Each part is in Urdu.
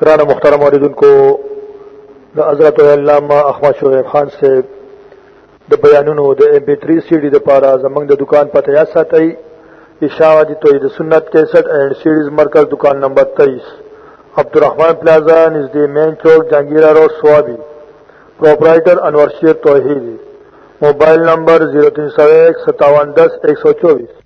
کرانا مختارم عردن کو حضرت علامہ احمد شعیب خان سے د بیانونو د ایم پی 3 سی ڈی د پارا زمنګ د دکان پته یا ساتي اشاعت جی توحید سنت 61 اینڈ سیریز مرکز دکان نمبر 23 عبدالرحمن پلازا نزد مین چوک، Jahangira road, Swabi. Proprietor Anwar Sher Tauhidi. Mobile number 03015710124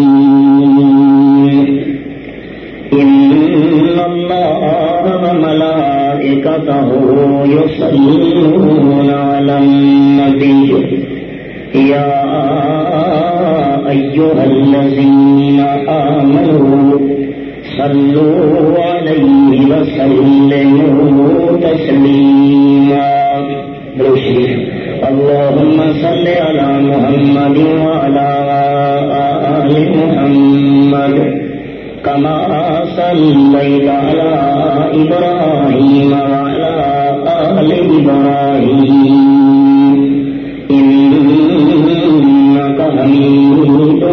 الله وملائكته يصلون على النبي. يا أيها الذين آمنوا صلوا عليه وسلموا تسليما. اللهم صل على محمد وعلى آل محمد. كما صليت على إبراهيم وعلى آل إبراهيم. إنك حميد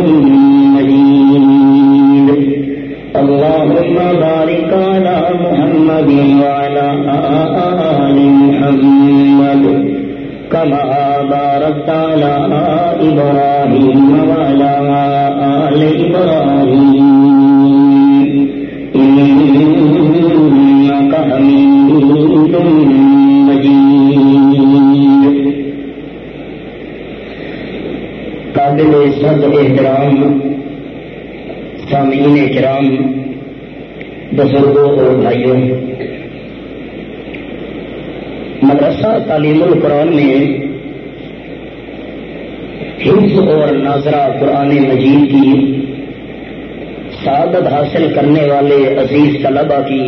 مجيد. اللهم بارك على محمد وعلى آل محمد. كما باركت على إبراهيم وعلى آل إبراهيم. حميد مجيد قابل سب احترام سامعین کرام، بزرگوں اور بھائیوں، مدرسہ تعلیم القرآن میں حفظ اور ناظرہ قرآن مجید کی سعادت حاصل کرنے والے عزیز طلبا کی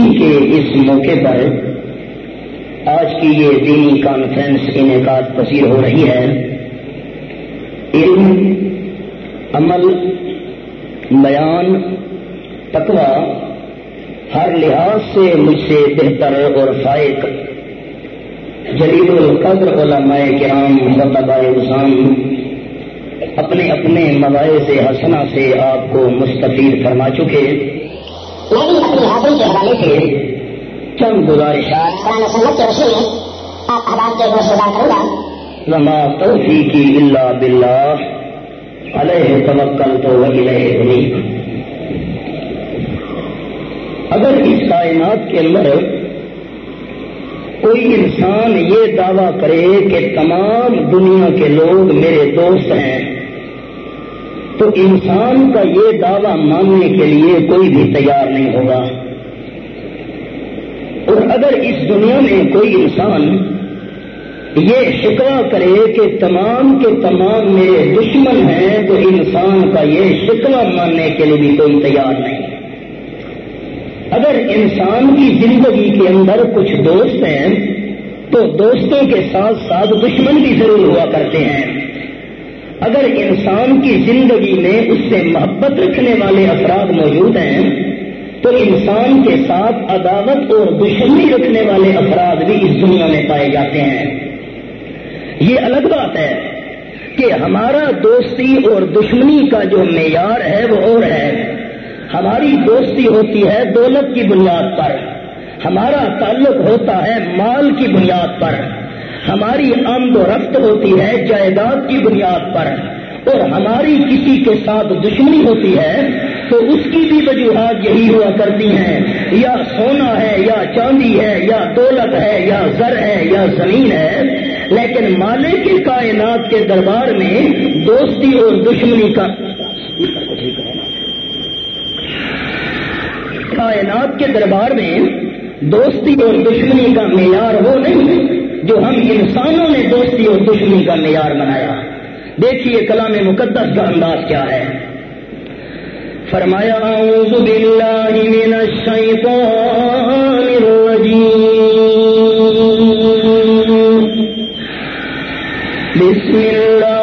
خوشی کے اس موقع پر آج کی یہ دینی کانفرنس انعقاد پذیر ہو رہی ہے۔ علم، عمل، بیان، تقوی ہر لحاظ سے مجھ سے بہتر اور فائق۔ جلیل القدر علماء کرام مطلبہ حسام اپنے اپنے مواعظ حسنہ سے آپ کو مستفید فرما چکے۔ میں اپنی حاضری کے حوالے سے چند گزارشات قرآن و سنت کے روشنی میں آپ احباب کے گوشت گزار کروں گا۔ وما توفیقی الا باللہ، علیہ توکل تو ولیہ انیب اگر اس کائنات کے اندر کوئی انسان یہ دعویٰ کرے کہ تمام دنیا کے لوگ میرے دوست ہیں تو انسان کا یہ دعویٰ ماننے کے لیے کوئی بھی تیار نہیں ہوگا۔ اور اگر اس دنیا میں کوئی انسان یہ شکوا کرے کہ تمام کے تمام میرے دشمن ہیں، تو انسان کا یہ شکوا ماننے کے لیے بھی کوئی تیار نہیں۔ اگر انسان کی زندگی کے اندر کچھ دوست ہیں، تو دوستوں کے ساتھ ساتھ دشمن بھی ضرور ہوا کرتے ہیں۔ اگر انسان کی زندگی میں اس سے محبت رکھنے والے افراد موجود ہیں، تو انسان کے ساتھ عداوت اور دشمنی رکھنے والے افراد بھی اس دنیا میں پائے جاتے ہیں۔ یہ الگ بات ہے کہ ہمارا دوستی اور دشمنی کا جو معیار ہے وہ اور ہے۔ ہماری دوستی ہوتی ہے دولت کی بنیاد پر، ہمارا تعلق ہوتا ہے مال کی بنیاد پر۔ ہماری آمد و رفت ہوتی ہے جائیداد کی بنیاد پر اور ہماری کسی کے ساتھ دشمنی ہوتی ہے تو اس کی بھی وجوہات یہی ہوا کرتی ہیں۔ یا سونا ہے، یا چاندی ہے، یا دولت ہے، یا زر ہے، یا زمین ہے۔ لیکن مالک کائنات کے دربار میں دوستی اور دشمنی کا کائنات کے دربار میں دوستی اور دشمنی کا معیار وہ نہیں۔ جو ہم انسانوں نے دوستی اور دشمنی کا معیار بنایا۔ دیکھیے کلام مقدس کا انداز کیا ہے۔ فرمایا، اعوذ باللہ من الشیطان الرجیم۔ بسم اللہ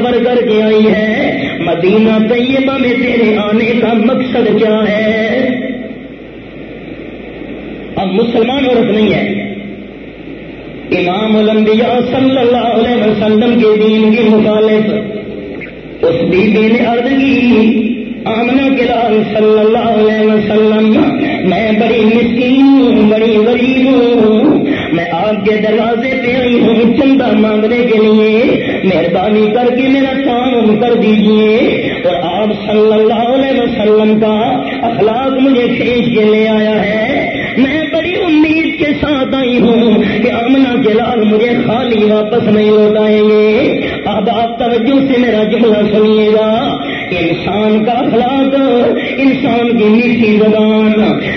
سفر کر کے آئی ہے، مدینہ طیبہ میں تیرے آنے کا مقصد کیا ہے؟ اب مسلمان عورت نہیں ہے۔ امام الانبیاء صلی اللہ علیہ وسلم کے دین کی مخالف، اس بی بی نے عرض کی آمنا کے لال صلی اللہ علیہ وسلم، میں بڑی مسکین ہوں بڑی غریب ہوں میں آپ کے دروازے پہ آئی ہوں، چندہ مانگنے کے لیے۔ مہربانی کر کے میرا کام کر دیجیے۔ اور آپ صلی اللہ علیہ وسلم کا اخلاق مجھے کھینچ کے لے آیا ہے۔ میں بڑی امید کے ساتھ آئی ہوں کہ امنا کے لال مجھے خالی واپس نہیں لوٹائیں گے۔ اب آپ توجہ سے میرا جملہ سنیے گا۔ انسان کا اخلاق، انسان کی میٹھی زبان۔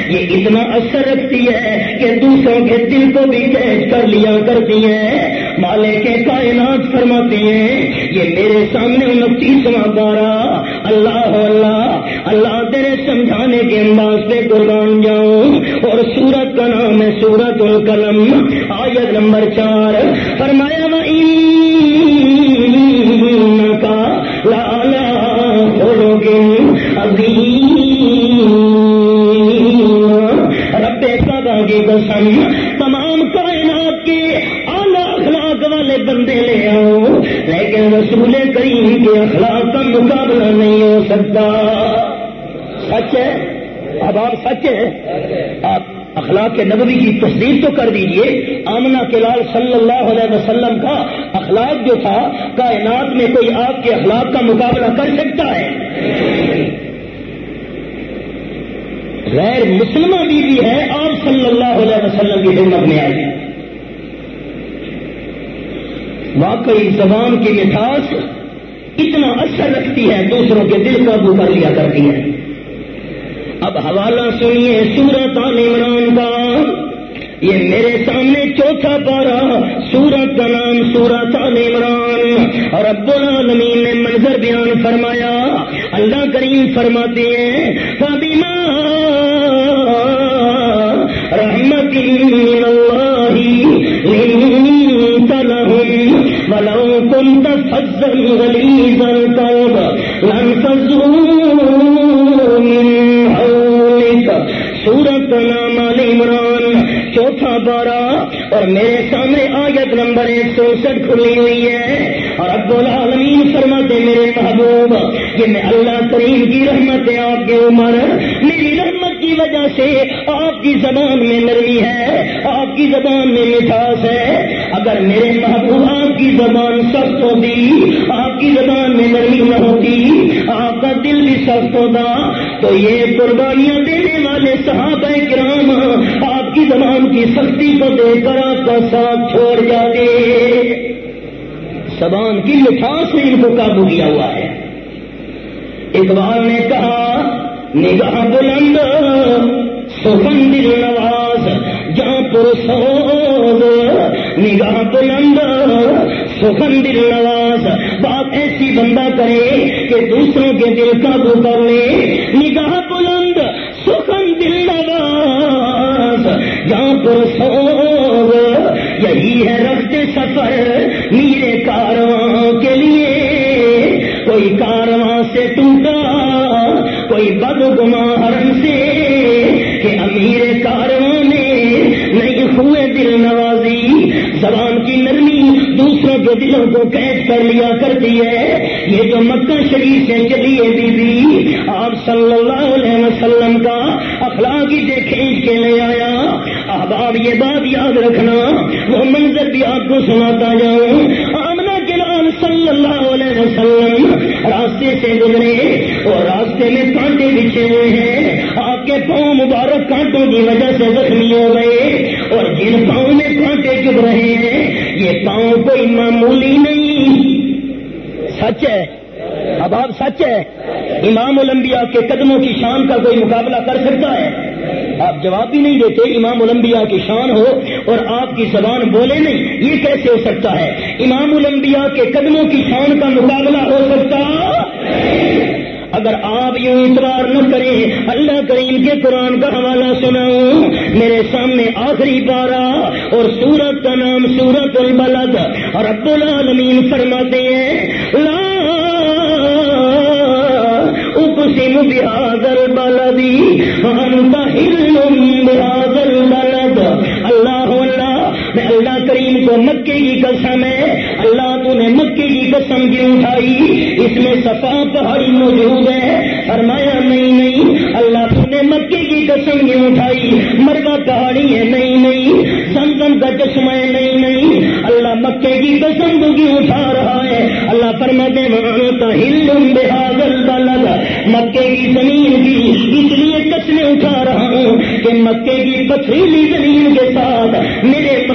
یہ اتنا اثر رکھتی ہے کہ دوسروں کے دل کو بھی قید کر لیا کرتی ہے۔ مالے کے کائنات فرماتے ہیں، یہ میرے سامنے انتیسواں پارا۔ اللہ اللہ اللہ تیرے سمجھانے کے انداز پہ قربان جاؤں۔ اور سورت کا نام ہے سورت القلم، آیت نمبر چار۔ فرمایا کا سدا تمام کائنات کے اعلی اخلاق والے بندے لے آؤ۔ لیکن رسول کریم کے اخلاق کا مقابلہ نہیں ہو سکتا۔ سچ ہے؟ اب آپ سچ ہے آپ اخلاق نبوی کی تصدیق تو کر دیجیے۔ آمنا کے لال صلی اللہ علیہ وسلم کا اخلاق جو تھا، کائنات میں کوئی آپ کے اخلاق کا مقابلہ کر سکتا ہے۔ غیر مسلمہ بھی, بھی ہے آپ صلی اللہ علیہ وسلم کی خدمت میں آئی۔ واقعی زبان کی مٹھاس اتنا اثر رکھتی ہے دوسروں کے دل قابو کر لیا کرتی ہے۔ اب حوالہ سنیے سورت عال عمران کا۔ یہ میرے سامنے چوتھا پارا سورت کا نام سورت عال عمران۔ اور ابو العالمین نے منظر بیان فرمایا۔ اللہ کریم فرماتے ہیں فبیما من لنت لهم ولو كنت فظا غليظ القلب لانفضوا من حولك سورت نام عمران چوتھا بارہ اور میرے سامنے آیت نمبر ایک سو سٹھ کھلی ہوئی ہے اور اب العالمین فرماتے میرے محبوب یہ میں اللہ کریم کی رحمت آپ کی عمر میری کی وجہ سے آپ کی زبان میں نرمی ہے، آپ کی زبان میں مٹھاس ہے۔ اگر میرے محبوب آپ کی زبان سخت ہوتی، آپ کی زبان میں نرمی نہ ہوتی، آپ کا دل بھی سخت ہوتا، تو یہ قربانیاں دینے والے صحابہ کرام آپ کی زبان کی سختی کو دیکھ کر آپ کا ساتھ چھوڑ جاتے۔ زبان کی مٹھاس نے ان کو قابو کیا ہوا ہے۔ اقبال نے کہا نگاہ بلند سخن نواز، جہاں پر سوز نگاہ بلند سخن دل نواز۔ بات ایسی بندہ کرے کہ دوسروں کے دل قابو کر لے۔ نگاہ بلند سخن دل نواز، جہاں پر سوز۔ یہی ہے رکھتے سفر میرے کارواں کے لیے۔ کوئی کارواں سے ٹوٹا کوئی بد گما سے کہ امیر کارواں میں نہیں ہوئے دل نوازی۔ زبان کی نرمی دوسروں کے دلوں کو قید کر لیا کرتی ہے۔ یہ جو مکہ شریف سے چلی ہے بی بی۔ آپ صلی اللہ علیہ وسلم کا اخلاقی سے کھینچ کے لے آیا۔ اب آپ یہ بات یاد رکھنا، وہ منظر بھی آپ کو سناتا جاؤں۔ آمنا کے لال صلی اللہ علیہ وسلم راستے سے گزرے اور راستے میں کانٹے بچھے ہوئے ہیں۔ آپ کے پاؤں مبارک کانٹوں کی وجہ سے زخمی ہو گئے اور جن پاؤں میں کانٹے چب رہے ہیں، یہ پاؤں کوئی معمولی نہیں۔ سچ ہے؟ اب آپ سچ ہے امام الانبیاء کے قدموں کی شان کا کوئی مقابلہ کر سکتا ہے؟ آپ جواب بھی نہیں دیتے، امام الانبیاء کی شان ہو اور آپ کی زبان بولے نہیں، یہ کیسے ہو سکتا ہے؟ امام الانبیاء کے قدموں کی شان کا مقابلہ ہو سکتا؟ اگر آپ یوں اتوار نہ کریں، اللہ کریم کے قرآن کا حوالہ سناؤں، میرے سامنے آخری پارا اور سورت کا نام سورت البلد، اور عبد العالمین فرماتے ہیں، لا اقسم بهذا البلد وانت حل بهذا البلد، اللہ میں اللہ کریم کو مکے کی قسم ہے، اللہ تو نے مکے کی قسم کیوں اٹھائی؟ اس میں صفا پہاڑی موجود ہے۔ فرمایا، نہیں نہیں، اللہ تو نے مکے کی قسم کیوں اٹھائی؟ مربع پہاڑی ہے، نہیں نہیں۔ سمسم کا چشمہ ہے، نہیں نہیں۔ اللہ مکے کی قسم کو کیوں اٹھا رہا ہے؟ اللہ فرماتے مانتا ہل بہادر بلد مکے کی زمین کی اس لیے قسمیں اٹھا رہا ہوں کہ مکے کی پتھریلی زمین کے ساتھ میرے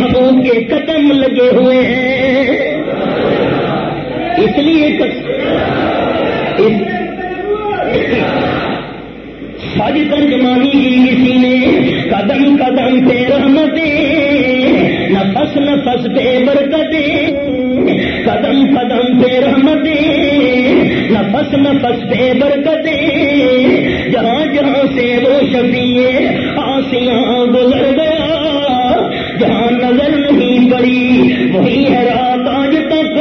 کے قدم لگے ہوئے ہیں۔ اس لیے سج ترجمانی کی کسی نے قدم قدم پہ رحمتیں نفس نفس پہ برکتیں۔ قدم قدم پہ رحمتیں نفس نفس پہ برکتیں۔ جہاں جہاں سے وہ شفیع وہی ہے رات آج تک۔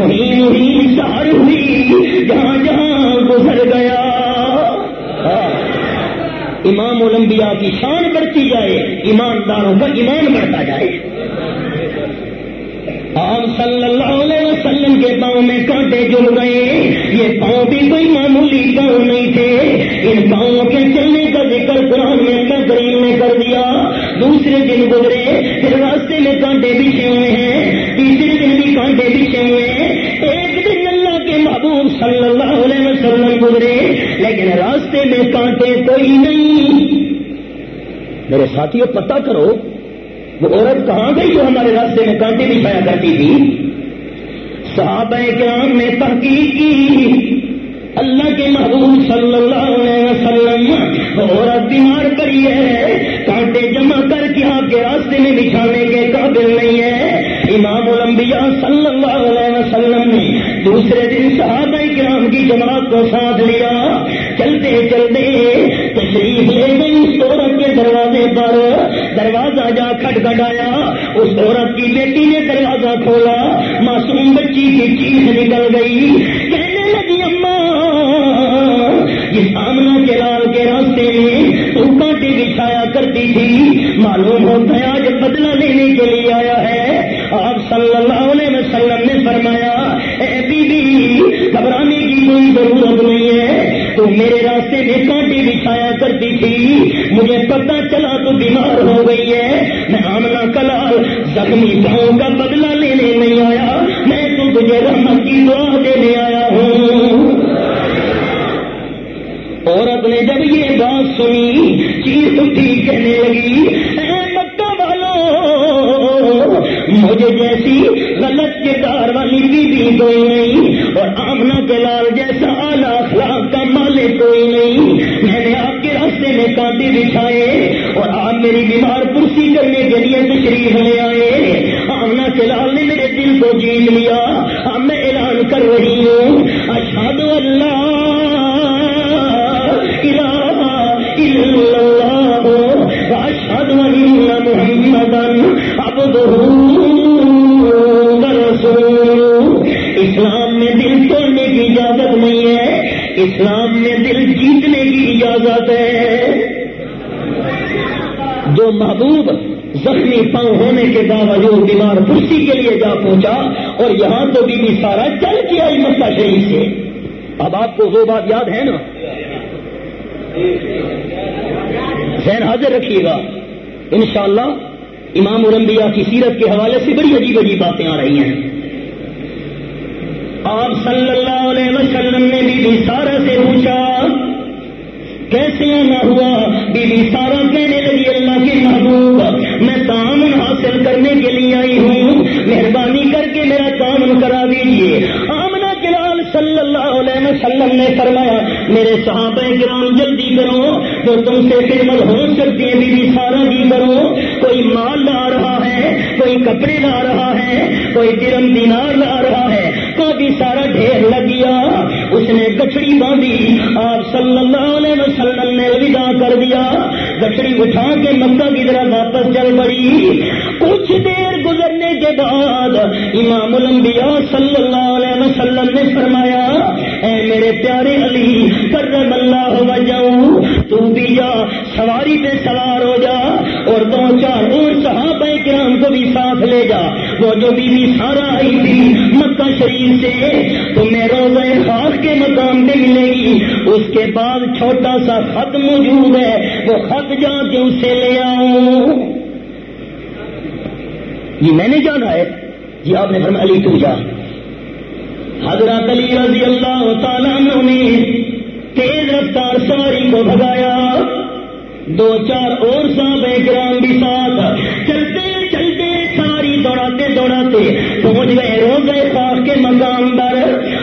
وہی وہی سار ہوئی۔ جہاں جہاں گزر گیا۔ ہاں۔ امام الانبیاء کی شان بڑھتی جائے، ایمانداروں کا ایمان بڑھتا جائے۔ آپ صلی اللہ علیہ وسلم کے پاؤں میں کانٹے جڑ گئے۔ یہ پاؤں بھی کوئی معمولی پاؤں نہیں تھے۔ ان پاؤں کے چلنے کا ذکر قرآن میں اللہ کریم نے کر دیا۔ دوسرے دن گزرے پھر راستے میں کانٹے بچھے ہوئے ہیں، تیسرے دن بھی کانٹے بچھے ہوئے ہیں۔ ایک دن اللہ کے محبوب صلی اللہ علیہ وسلم گزرے، لیکن راستے میں کانٹے کوئی نہیں۔ میرے ساتھیوں پتہ کرو، وہ عورت کہاں گئی جو ہمارے راستے میں کانٹے بچھایا کرتی تھی؟ صحابہ کرام نے تحقیق کی۔ اللہ کے محبوب صلی اللہ علیہ وسلم عورت بیمار پڑی ہے، کانٹے جمع کے راستے میں بچھانے کے قابل نہیں ہے۔ امام الانبیاء صلی اللہ علیہ وسلم نے دوسرے دن صحابہ کرام کی جماعت کو ساتھ لیا۔ چلتے چلتے تشریف لے گئی اس عورت کے دروازے پر۔ دروازہ جا کھٹکھٹایا اس عورت کی بیٹی نے دروازہ کھولا۔ معصوم بچی کی چیز نکل گئی۔ کہنے لگی، اماں جس آمنا کے لال کے راستے میں تو کانٹے بچھایا کرتی تھی۔ معلوم ہوتا ہے آج بدلہ لینے کے لیے آیا ہے۔ آپ صلی اللہ علیہ وسلم نے فرمایا، اے بی بی گھبرانے کی کوئی ضرورت نہیں ہے۔ تو میرے راستے میں کانٹے بچھایا کرتی تھی۔ مجھے پتا چلا تو بیمار ہو گئی ہے۔ میں آمنا کلال زخمی پاؤں کا بدلہ لینے نہیں آیا۔ میں تو تجھے رحمت کی دعا دینے آیا ہوں۔ عورت نے جب یہ بات سنی چیز اٹھی، کہنے لگی، اے مکہ والو، مجھے جیسی غلط کردار والی بیوی کوئی نہیں، اور آمنا کے لال جیسا اعلیٰ اخلاق کا مالک کوئی نہیں۔ میں نے آپ کے راستے میں کانٹے بچھائے، اور آپ میری بیمار کرسی کرنے کے لیے تشریف لے آئے۔ آمنا کے لال نے میرے دل کو جیت لیا۔ اب میں اعلان کر رہی ہوں اشاد اللہ اشد اسلام میں دل توڑنے کی اجازت نہیں ہے، اسلام میں دل جیتنے کی اجازت ہے۔ جو محبوب زخمی پاؤں ہونے کے باوجود بیمار کرسی کے لیے جا پہنچا، اور یہاں تو بی بی سارا چل کے آئی مسئلہ شریف سے۔ اب آپ کو وہ بات یاد ہے نا؟ ذہن حاضر رکھیے گا۔ انشاءاللہ امام الانبیاء کی سیرت کے حوالے سے بڑی عجیب عجیب باتیں آ رہی ہیں۔ آپ صلی اللہ علیہ وسلم نے بی بی سارا سے پوچھا، کیسے آنا ہوا بی بی سارا کہنے لگی اللہ کے محبوب، میں تعامن حاصل کرنے کے لیے آئی ہوں، مہربانی کر کے میرا تعامن کرا دیجیے صلی اللہ علیہ وسلم نے فرمایا، میرے صحابہ گرام جلدی کرو، جو تم سے خدمت ہو سکتی ہے بی بی سارا جی کرو، کوئی مال لا رہا ہے، کوئی کپڑے لا رہا ہے، کوئی درم دینار لا رہا ہے کافی سارا ڈھیر لگ گیا، اس نے گچڑی باندھی، آپ صلی اللہ علیہ وسلم نے الوداع کر دیا گچڑی اٹھا کے مکہ کی طرح واپس چل پڑی۔ کچھ دیر گزرنے کے بعد امام الانبیاء صلی اللہ علیہ وسلم نے فرمایا، اے میرے پیارے علی، کرم اللہ ہو جاؤں تو بھی جا، سواری پہ سوار ہو جا اور دو چار اور صحابہ کرام کو بھی ساتھ لے جا. وہ جو بی بی سارا آئی تھی مکہ شریف سے تو میں روزہ خاص کے مقام پہ ملے گی۔ اس کے بعد چھوٹا سا خط موجود ہے، وہ خط جا کے اسے لے آؤں۔ جی میں نے جانا ہے۔ جی آپ نے فرمایا، علی، تو جا۔ حضرت علی رضی اللہ تعالیٰ نے تیز رفتار سواری کو بھگایا۔ دو چار اور صاحب کرام بھی ساتھ۔ چلتے چلتے ساری دوڑاتے دوڑاتے پہنچ گئے روزے خاص کے مقام پر۔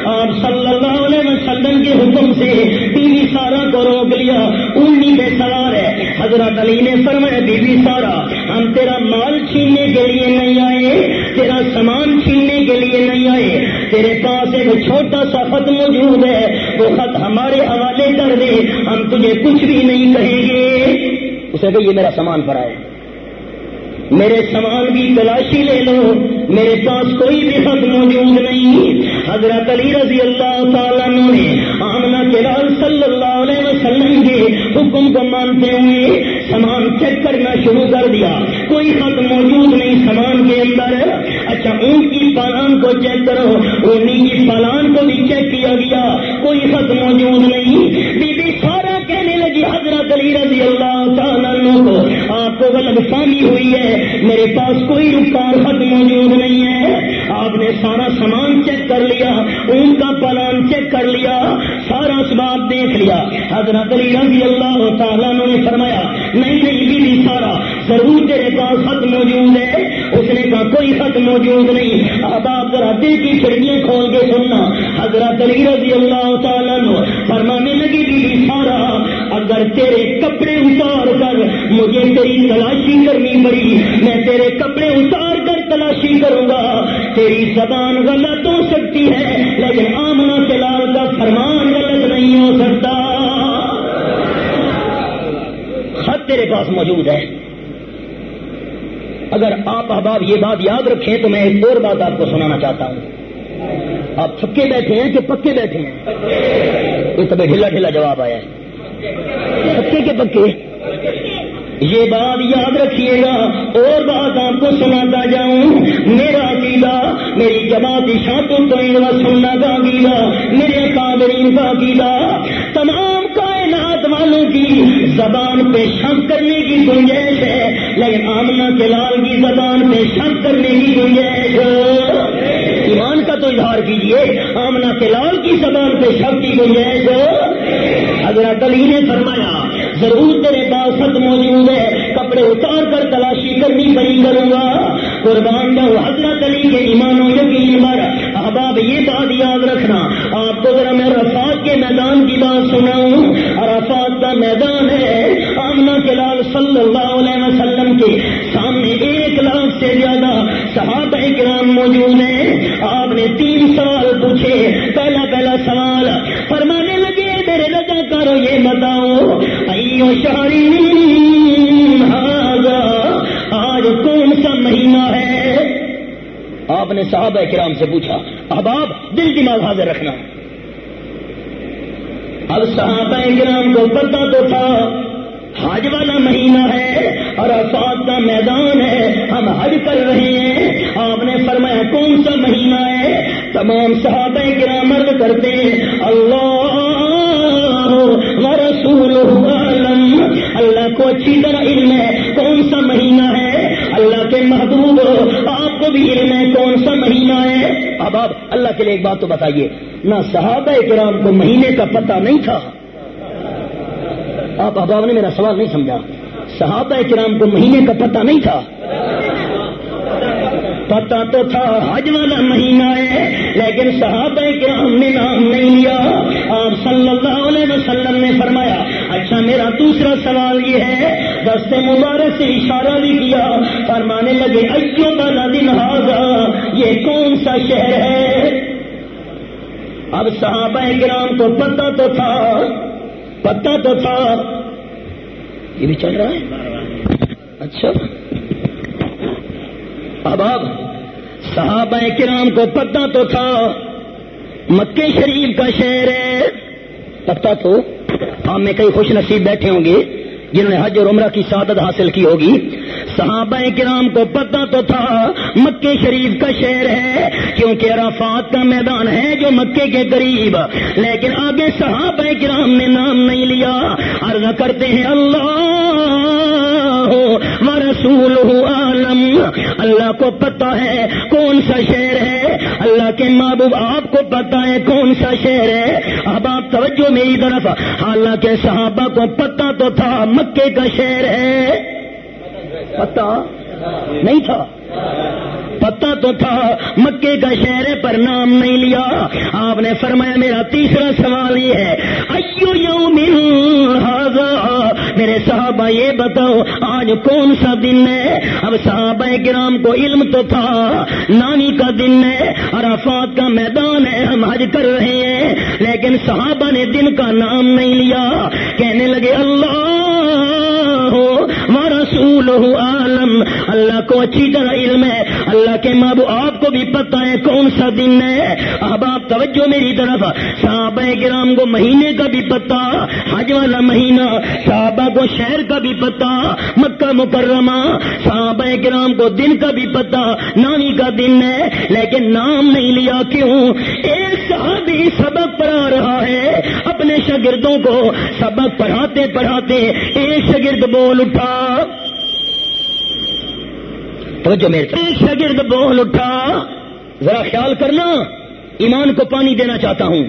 آپ صلی اللہ علیہ وسلم کے حکم سے بی بی سارا کو روک لیا۔ اونی پہ سوار ہے۔ حضرت علی نے فرمایا بی بی سارا، ہم تیرا مال چھیننے کے لیے نہیں آئے، تیرا سامان چھیننے کے لیے نہیں آئے۔ تیرے پاس ایک چھوٹا سا خط موجود ہے، وہ خط ہمارے حوالے کر دے، ہم تجھے کچھ بھی نہیں کہیں گے۔ اسے کہ یہ میرا سامان پر آئے۔ میرے سامان کی تلاشی لے لو، میرے پاس کوئی بھی حق موجود نہیں۔ حضرت علی رضی اللہ تعالیٰ نے آمنا کے لال صلی اللہ علیہ وسلم کے حکم کو مانتے ہوئے سامان چیک کرنا شروع کر دیا۔ کوئی حق موجود نہیں سامان کے اندر۔ اچھا کی پلان کو چیک کرو۔ اونی کی پلان کو بھی چیک کیا گیا۔ کوئی حد موجود نہیں۔ بی بی سارا کہنے لگی، حضرت علی رضی اللہ تعالیٰ کو، آپ کو غلط فہمی ہوئی ہے۔ میرے پاس کوئی رفتار خط موجود نہیں ہے۔ آپ نے سارا سامان چیک کر لیا، اون کا پلان چیک کر لیا، سارا اسباب دیکھ لیا۔ حضرت علی رضی اللہ تعالیٰ نے فرمایا، نہیں نہیں بی بی سارا۔ ضرور تیرے پاس خط موجود ہے۔ اس نے کہا، کوئی خط موجود نہیں۔ اب آپ ذرا دل کی کھڑکیاں کھول کے سننا۔ حضرت علی رضی اللہ تعالیٰ فرمانے لگی بی بی سارا۔ اگر تیرے کپڑے اتار کر مجھے تیری تلاشی کرنی پڑی، میں تیرے کپڑے اتار کر تلاشی کروں گا۔ تیری زبان غلط ہو سکتی ہے، لیکن آمنا لال کا فرمان غلط نہیں ہو سکتا۔ خط تیرے پاس موجود ہے۔ اگر آپ احباب یہ بات یاد رکھیں تو میں ایک اور بات آپ کو سنانا چاہتا ہوں۔ آپ تھکے بیٹھے ہیں کہ پکے بیٹھے ہیں؟ اس طرح ڈھیلا ڈھیلا جواب آیا ہے۔ پکے کے پکے؟ یہ بات یاد رکھیے گا، اور بات آپ کو سناتا جاؤں۔ میرا عقیدہ، میری جماعت شاطر تو سننا کا عقیدہ، میرے قابرین کا عقیدہ۔ تمام کائنات والوں کی زبان پہ شک کرنے کی گنجائش ہے، لیکن آمنا کے لال کی زبان پہ شک کرنے کی گنجائش ایمان کا تو اظہار کیجیے آمنا کے لال کی زبان پہ شک کی گنجائش حضرت علی نے فرمایا ضرور تیرے پاس خط موجود ہے۔ کپڑے اتار کر تلاشی کرنی پڑی کروں گا۔ قربان جاؤ، حضرت علی کے ایمان و یقین پر۔ احباب، یہ بات یاد رکھنا۔ آپ کو ذرا میں رفات کے میدان کی بات سناؤں۔ رفات کا میدان ہے آمنا کے لال صلی اللہ علیہ وسلم کے۔ سامنے ایک لاکھ سے زیادہ صحابہ کرام موجود آپ نے صحابہ کرام سے پوچھا، اب آپ دل دماغ حاضر رکھنا۔ اب صحابہ کرام کو پتا تو تھا، حج والا مہینہ ہے اور افاد کا میدان ہے، ہم حج کر رہے ہیں۔ آپ نے فرمایا، کون سا مہینہ ہے؟ تمام صحابہ کرام مرد کرتے اللہ رسول اللہ کو اچھی طرح علم ہے، کون سا مہینہ ہے؟ اللہ کے محبوب، آپ کو بھی علم ہے، کون سا مہینہ ہے؟ اب آپ اللہ کے لیے ایک بات تو بتائیے، نہ صحابہ کرام کو مہینے کا پتہ نہیں تھا۔ آپ اباب نے میرا سوال نہیں سمجھا۔ صحابہ کرام کو مہینے کا پتہ نہیں تھا۔ پتا تو تھا حج والا مہینہ ہے، لیکن صحابہ کے ہم نے نام نہیں لیا۔ آپ صلی اللہ علیہ وسلم نے فرمایا اچھا میرا دوسرا سوال یہ ہے دست مبارک سے اشارہ بھی کیا، فرمانے لگے ایو والا دن ہاضا یہ کون سا شہر ہے؟ اب صحابہ کرام کو پتا تو تھا پتا تو تھا، یہ بھی چل رہا ہے؟ اچھا۔ اب اب صحابہ کرام کو پتا تو تھا مکے شریف کا شہر ہے پتا تو ہم میں کئی خوش نصیب بیٹھے ہوں گے جنہوں نے حج اور عمرہ کی سعادت حاصل کی ہوگی۔ صحابہ کرام کو پتا تو تھا مکے شریف کا شہر ہے، کیونکہ عرفات کا میدان ہے جو مکے کے قریب۔ لیکن آگے صحابہ کرام نے نام نہیں لیا۔ عرض کرتے ہیں، اللہ رسول عالم اللہ کو پتا ہے کون سا شہر ہے۔ اللہ کے محبوب آپ کو پتا ہے کون سا شہر ہے۔ اب آپ توجہ میری طرف۔ حالانکہ صحابہ کو پتا تو تھا مکے کا شہر ہے۔ پتا نہیں تھا۔ پتا تو تھا، مکے کا شہر پر نام نہیں لیا۔ آپ نے فرمایا، میرا تیسرا سوال یہ ہے، ایو یوم میرے صحابہ یہ بتاؤ، آج کون سا دن ہے؟ اب صحابہ گرام کو علم تو تھا نانی کا دن ہے، عرفات کا میدان ہے، ہم حج کر رہے ہیں۔ لیکن صحابہ نے دن کا نام نہیں لیا۔ کہنے لگے، اللہ! رسول عالم۔ اللہ کو اچھی طرح علم ہے۔ اللہ کے مابو آپ کو بھی پتا ہے کون سا دن ہے۔ اب آپ توجہ میری طرف۔ صحابہ گرام کو مہینے کا بھی پتا حج والا مہینہ، صحابہ کو شہر کا بھی پتا مکہ مکرمہ۔ صحابہ گرام کو دن کا بھی پتا نانی کا دن ہے۔ لیکن نام نہیں لیا کیوں؟ ایک صحابی سبق پڑھا رہا ہے۔ اپنے شاگردوں کو سبق پڑھاتے پڑھاتے ایک شاگرد بول اٹھا۔ جو میرے شاگرد بول اٹھا۔ ذرا خیال کرنا، ایمان کو پانی دینا چاہتا ہوں۔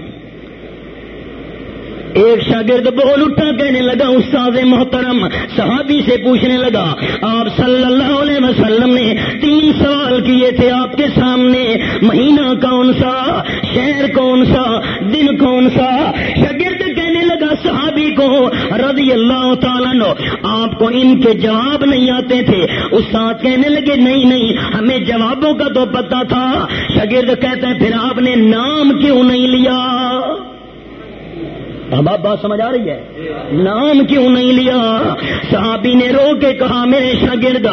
ایک شاگرد بول اٹھا، کہنے لگا استاد محترم، صحابی سے پوچھنے لگا، آپ صلی اللہ علیہ وسلم نے تین سوال کیے تھے آپ کے سامنے۔ مہینہ کون سا؟ شہر کون سا؟ دن کون سا؟ شاگرد لگا صحابی کو رضی اللہ تعالیٰ نو آپ کو ان کے جواب نہیں آتے تھے۔ استاد کہنے لگے، نہیں نہیں، ہمیں جوابوں کا تو پتا تھا۔ شگرد کہتے ہیں، پھر آپ نے نام کیوں نہیں لیا؟ اب آپ بات سمجھ آ رہی ہے؟ نام کیوں نہیں لیا؟ صحابی نے رو کے کہا، میرے شاگرد،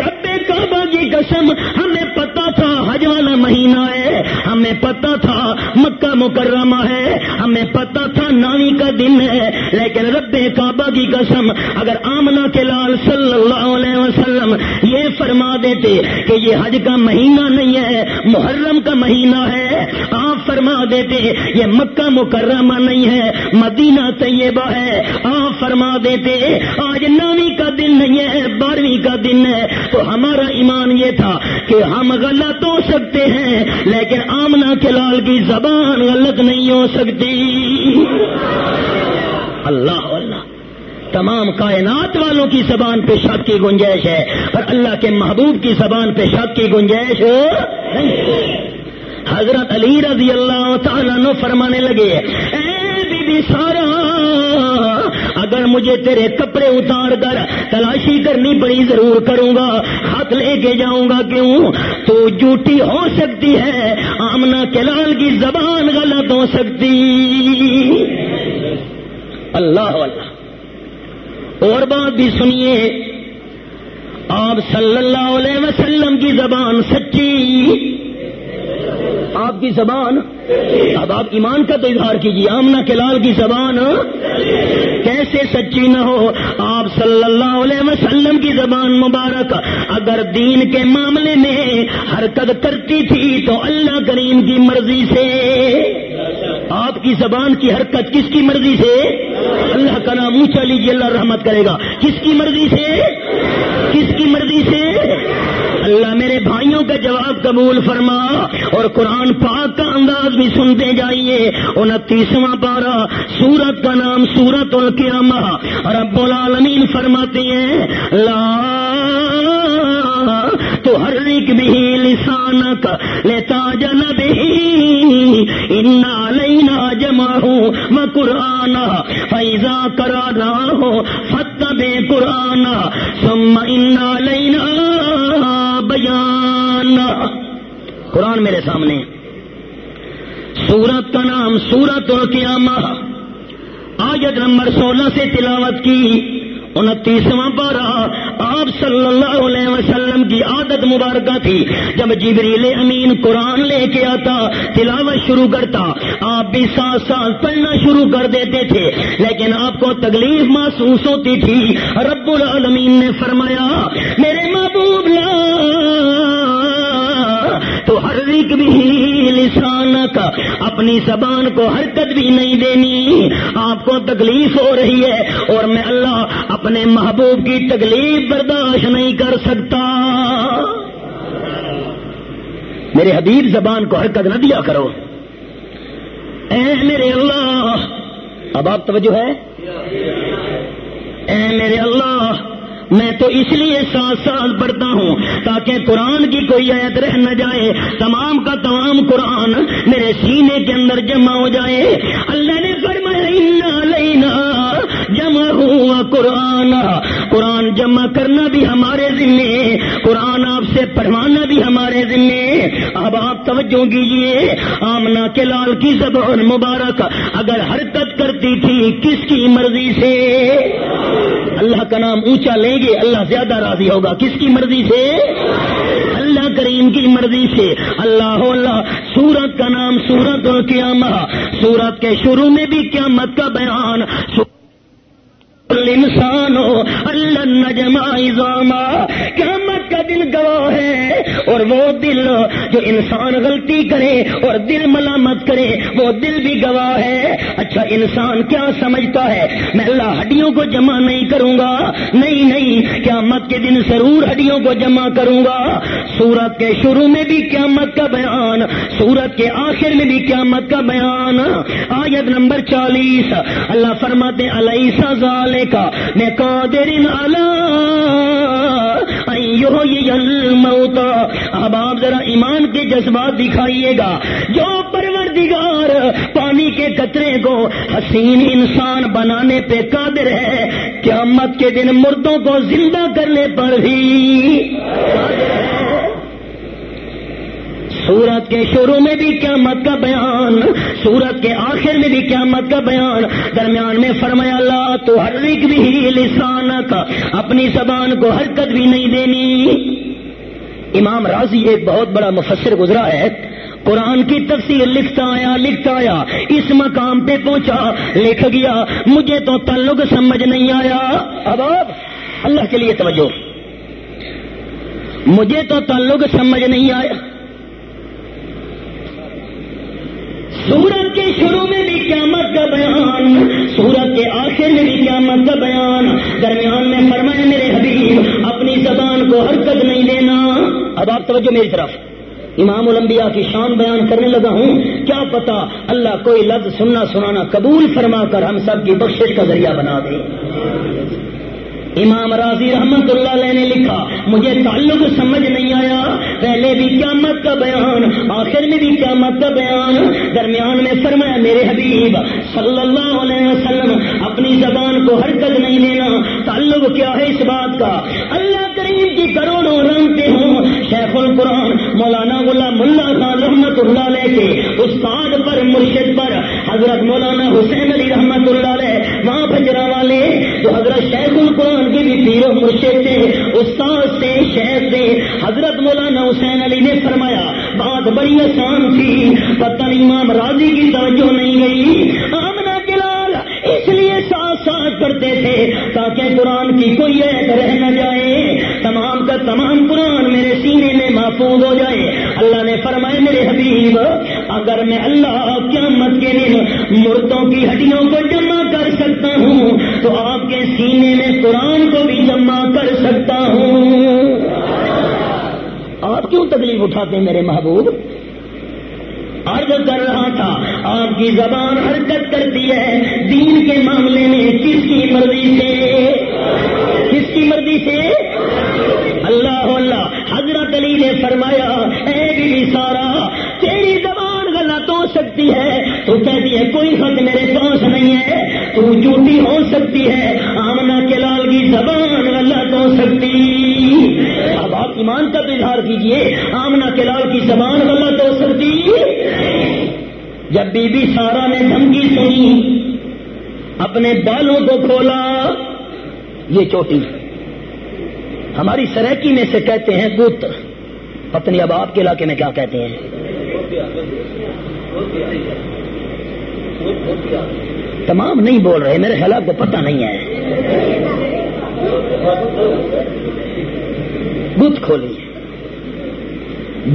رب کعبہ کی قسم، ہمیں پتا تھا حج والا مہینہ ہے، ہمیں پتا تھا مکہ مکرمہ ہے، ہمیں پتا تھا نامی کا دن ہے، لیکن رب کعبہ کی قسم، اگر آمنا کے لال صلی اللہ علیہ وسلم یہ فرما دیتے کہ یہ حج کا مہینہ نہیں ہے، محرم کا مہینہ ہے، آپ فرما دیتے یہ مکہ مکرمہ نہیں ہے مدینہ طیبہ ہے۔ آپ فرما دیتے آج نویں کا دن نہیں ہے، بارہویں کا دن ہے۔ تو ہمارا ایمان یہ تھا کہ ہم غلط ہو سکتے ہیں، لیکن آمنا کے لال کی زبان غلط نہیں ہو سکتی۔ اللہ اللہ۔ تمام کائنات والوں کی زبان پہ شک کی گنجائش ہے اور اللہ کے محبوب کی زبان پہ شک کی گنجائش نہیں۔ حضرت علی رضی اللہ تعالیٰ نو فرمانے لگے، اے بی بی سارا، اگر مجھے تیرے کپڑے اتار کر تلاشی کرنی پڑی ضرور کروں گا ہاتھ لے کے جاؤں گا کیوں؟ تو جھوٹی ہو سکتی ہے، آمنا کلال کی زبان غلط ہو سکتی. اللہ اللہ۔ اور بات بھی سنیے، آپ صلی اللہ علیہ وسلم کی زبان سچی آپ کی زبان، اب آپ ایمان کا تو اظہار کیجیے آمنا کے لال کی زبان، کیسے سچی نہ ہو، آپ صلی اللہ علیہ وسلم کی زبان مبارک، اگر دین کے معاملے میں حرکت کرتی تھی تو اللہ کریم کی مرضی سے، آپ کی زبان کی حرکت کس کی مرضی سے؟ اللہ کا نام اونچا لیجیے اللہ رحمت کرے گا، کس کی مرضی سے؟ کس کی مرضی سے؟ اللہ میرے بھائیوں کا جواب قبول فرما اور قرآن پاک کا انداز بھی سنتے جائیے انتیسواں پارہ سورت کا نام سورت القیامہ رب العالمین فرماتے ہیں، لا تو ہر ایک بھی لسان کا لیتا جن بھی لینا جمع ہوں میں قرآن فیضا کرا رہا ہو فتح بے قرآن سم لینا بیان۔ قرآن میرے سامنے۔ سورت کا نام سورت القیامہ۔ آیت نمبر سولہ سے تلاوت کی انتیسواں پارہ آپ صلی اللہ علیہ وسلم کی عادت مبارکہ تھی۔ جب جبریل امین قرآن لے کے آتا، تلاوت شروع کرتا، آپ بھی سات ساتھ پڑھنا شروع کر دیتے تھے۔ لیکن آپ کو تکلیف محسوس ہوتی تھی۔ رب العالمین نے فرمایا، میرے محبوب لا تو ہر ایک بھی لسان کا، اپنی زبان کو حرکت بھی نہیں دینی۔ آپ کو تکلیف ہو رہی ہے اور میں اللہ اپنے محبوب کی تکلیف برداشت نہیں کر سکتا۔ میرے حبیب زبان کو حرکت نہ دیا کرو۔ اے میرے اللہ، اب آپ توجہ ہے؟ اے میرے اللہ میں تو اس لیے سات سال پڑھتا ہوں تاکہ قرآن کی کوئی آیت رہ نہ جائے۔ تمام کا تمام قرآن میرے سینے کے اندر جمع ہو جائے۔ اللہ نے فرمایا لینا جمع ہوا قرآن۔ قرآن جمع کرنا بھی ہمارے ذمے قرآن آپ سے پڑھوانا بھی ہمارے ذمے اب آپ توجہ کیجیے آمنا کے لال کی زبان مبارک۔ اگر حرکت کرتی تھی کس کی مرضی سے؟ اللہ کا نام اونچا لیں گے۔ اللہ زیادہ راضی ہوگا۔ کس کی مرضی سے؟ اللہ کریم کی مرضی سے۔ اللہ اللہ، سورت کا نام سورت اور قیامہ سورت کے شروع میں بھی قیامت کا بیان۔ انسان ہو اللہ نجما قیامت کا دل گواہ ہے اور وہ دل جو انسان غلطی کرے اور دل ملامت کرے، وہ دل بھی گواہ ہے۔ اچھا انسان کیا سمجھتا ہے؟ میں اللہ ہڈیوں کو جمع نہیں کروں گا۔ نہیں نہیں، قیامت کے دن ضرور ہڈیوں کو جمع کروں گا۔ سورت کے شروع میں بھی قیامت کا بیان، سورت کے آخر میں بھی قیامت کا بیان۔ آیت نمبر چالیس، اللہ فرماتے علیہ ظالے کا میں قادر الموت اب آپ ذرا ایمان کے جذبات دکھائیے گا۔ جو پروردگار پانی کے قطرے کو حسین انسان بنانے پہ قادر ہے، قیامت کے دن مردوں کو زندہ کرنے پر بھی۔ سورت کے شروع میں بھی قیامت کا بیان، سورت کے آخر میں بھی قیامت کا بیان۔ درمیان میں فرمایا، اللہ، تو ہر رک بھی لسان کا اپنی زبان کو حرکت بھی نہیں دینی۔ امام راضی ایک بہت بڑا مفسر گزرا ہے۔ قرآن کی تفسیر لکھتا آیا لکھتا آیا، اس مقام پہ پہنچا لکھ گیا، مجھے تو تعلق سمجھ نہیں آیا۔ اب اللہ کے لیے توجہ۔ مجھے تو تعلق سمجھ نہیں آیا۔ سورت کے شروع میں بھی قیامت کا بیان، سورت کے آخر میں بھی قیامت کا بیان۔ درمیان میں فرمائے میرے حبیب، اپنی زبان کو حرکت نہیں دینا۔ اب آپ توجہ میری طرف۔ امام الانبیاء کی شان بیان کرنے لگا ہوں۔ کیا پتا اللہ کوئی لفظ سننا سنانا قبول فرما کر ہم سب کی بخشش کا ذریعہ بنا دے۔ امام راضی رحمت اللہ علیہ نے لکھا، مجھے تعلق سمجھ نہیں آیا۔ پہلے بھی قیامت کا بیان، آخر میں بھی قیامت کا بیان۔ درمیان میں فرمایا، میرے حبیب، صلی اللہ علیہ وسلم، اپنی زبان کو حرکت نہیں لینا۔ تعلق کیا ہے اس بات کا؟ اللہ کریم کی کروڑوں رنگتے ہوں۔ شیخ القرآن مولانا غلام ملا خان رحمت اللہ علیہ کے استاد پر، مرشد پر، حضرت مولانا حسین علی رحمت اللہ علیہ، وہاں بجرا والے، جو حضرت شیخ القرآن کے بھی پیر و مرشد تھے استاد سے شہر سے حضرت مولانا حسین علی نے فرمایا، بات بڑی آسان تھی۔ پتہ امام راضی کی توجہ نہیں گئی۔ اس لیے ساتھ ساتھ کرتے تھے تاکہ قرآن کی کوئی عید رہ نہ جائے۔ تمام کا تمام قرآن میرے سینے میں محفوظ ہو جائے۔ اللہ نے فرمائے میرے حبیب، اگر میں اللہ قیامت کے دن مردوں کی ہڈیوں کو جمع کر سکتا ہوں، تو آپ کے سینے میں قرآن کو بھی جمع کر سکتا ہوں۔ آپ کیوں تکلیف اٹھاتے ہیں میرے محبوب؟ عرض کر رہا تھا، آپ کی زبان حرکت کرتی ہے۔ دین کے معاملے میں کس کی مرضی سے؟ کس کی مرضی سے؟ اللہ اللہ۔ حضرت علی نے فرمایا، اے بھی سارا، تیری زبان غلط ہو سکتی ہے۔ تو کہتی ہے، کوئی حق میرے پاس نہیں ہے۔ تو جھوٹی ہو سکتی ہے۔ آمنا کے لال کی زبان غلط ہو سکتی آپ ایمان کا اظہار کیجیے۔ آمنا کے لال کی زبان غلط ہو سکتی جب بی بی سارا نے دھمکی سنی، اپنے بالوں کو کھولا، یہ چوٹی۔ ہماری سریکی میں سے کہتے ہیں گوت پتنی اب آپ کے علاقے میں کیا کہتے ہیں؟ تمام نہیں بول رہے، میرے خیال کو پتہ نہیں ہے۔ گت کھولی،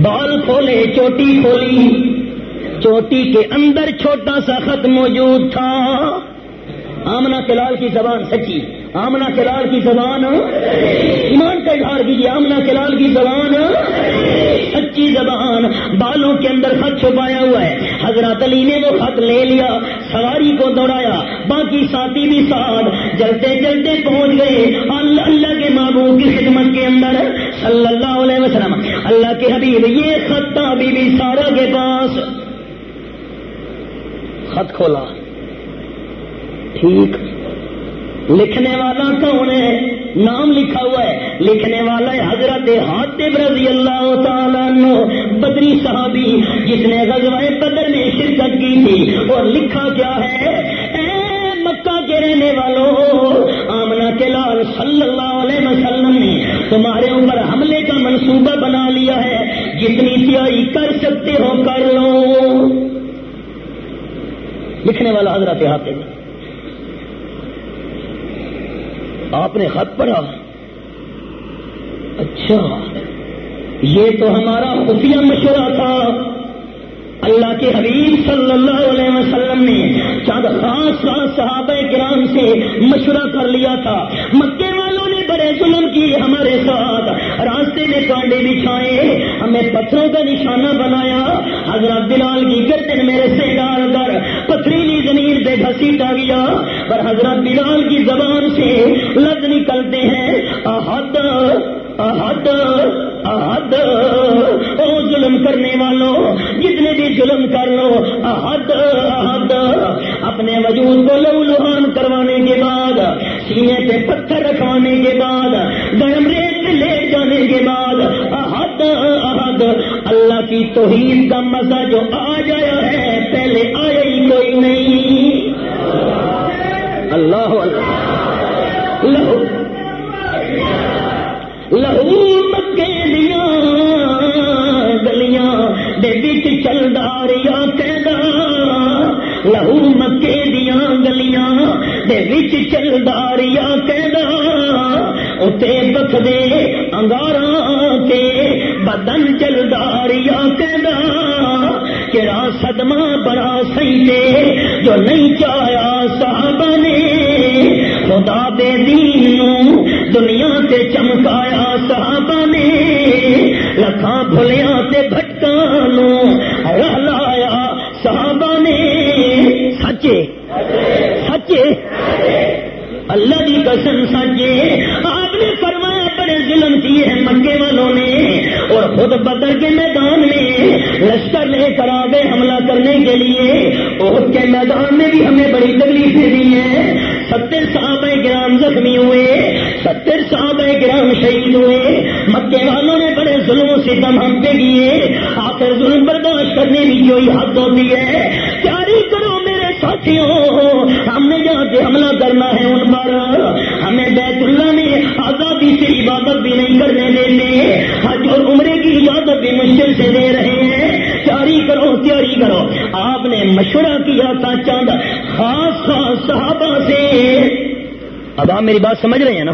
بال کھولے، چوٹی کھولی، چوٹی کے اندر چھوٹا سا خط موجود تھا۔ آمنا کلال کی زبان سچی آمنا کلال کی زبان ایمان کا اظہار کیجیے آمنا کلال کی زبان سچی زبان۔ بالوں کے اندر خط چھپایا ہوا ہے۔ حضرت علی نے وہ خط لے لیا، سواری کو دوڑایا، باقی ساتھی بھی ساتھ۔ جلتے جلتے پہنچ گئے۔ اللہ اللہ کے محبوب کی خدمت کے اندر صلی اللہ علیہ وسلم، اللہ کے حبیب، یہ خط تھا بی بی سارا کے پاس۔ خط کھولا۔ ٹھیک۔ لکھنے والا کون ہے؟ نام لکھا ہوا ہے۔ لکھنے والا ہے حضرت حاطب رضی اللہ تعالیٰ بدری صحابی، جس نے غزوہ بدر میں شرکت کی تھی۔ اور لکھا کیا ہے؟ اے مکہ کے رہنے والوں آمنا کے لال صلی اللہ علیہ وسلم نے تمہارے اوپر حملے کا منصوبہ بنا لیا ہے۔ جتنی تیاری کر سکتے ہو کر لو۔ لکھنے والا حضرت حاطب آپ نے خط پڑھا۔ اچھا یہ تو ہمارا خفیہ مشورہ تھا۔ اللہ کے حبیب صلی اللہ علیہ وسلم نے چند خاص خاص صحابہ کرام سے مشورہ کر لیا تھا۔ مکے والوں نے بڑے ظلم کیے ہمارے ساتھ۔ راستے میں کانڈے بچھائے، ہمیں پتھروں کا نشانہ بنایا۔ حضرت بلال کی گردن میرے سے ڈال کر پتھریلی زمین پہ گھسیٹا گیا۔ پر حضرت بلال کی زبان سے لفظ نکلتے ہیں۔ احد احد احد ظلم کرنے والوں جتنے بھی ظلم کر لو، احد احد۔ اپنے وجود کو لو لوہان کروانے کے بعد، سینے پہ پتھر رکھوانے کے بعد، گرم ریت لے جانے کے بعد، احد احد۔ اللہ کی توحید کا مزہ جو آ جایا ہے، پہلے آیا ہی کوئی نہیں۔ اللہ لہو دے بچ کہدا لہو مکے دیا گلیاں دے بچ چلداریا کہدا اتے بخ دے انگاراں تے بدن چلداریا کہدا کہڑا صدمہ بڑا سہی تے جو نہیں چاہیا صحابہ نے، خدا دے دین نو دنیا تے چمکایا صحابہ نے، لکھاں بھولیا تے لشکر لے کر آ گئے حملہ کرنے کے لیے اور کے میدان میں بھی ہمیں بڑی تکلیفیں دی ہیں۔ ستر صحابہ گرام زخمی ہوئے، ستر صحابہ گرام شہید ہوئے۔ مکے والوں نے بڑے ظلموں سے دم ہم پہ کیے۔ آخر ظلم برداشت کرنے کی جو حد ہوتی ہے۔ تیاری کرو میرے ساتھیوں، ہم نے جہاں پہ حملہ کرنا ہے ان پر۔ ہمیں بیت اللہ میں آزادی سے عبادت بھی نہیں کرنے دیتے۔ حج اور عمرے کی اجازت بھی مشکل سے دے رہے ہیں تیاری کرو تیاری کرو۔ آپ نے مشورہ کیا تھا چاند۔ خاص خاص صحابہ سے۔ اب آپ میری بات سمجھ رہے ہیں نا؟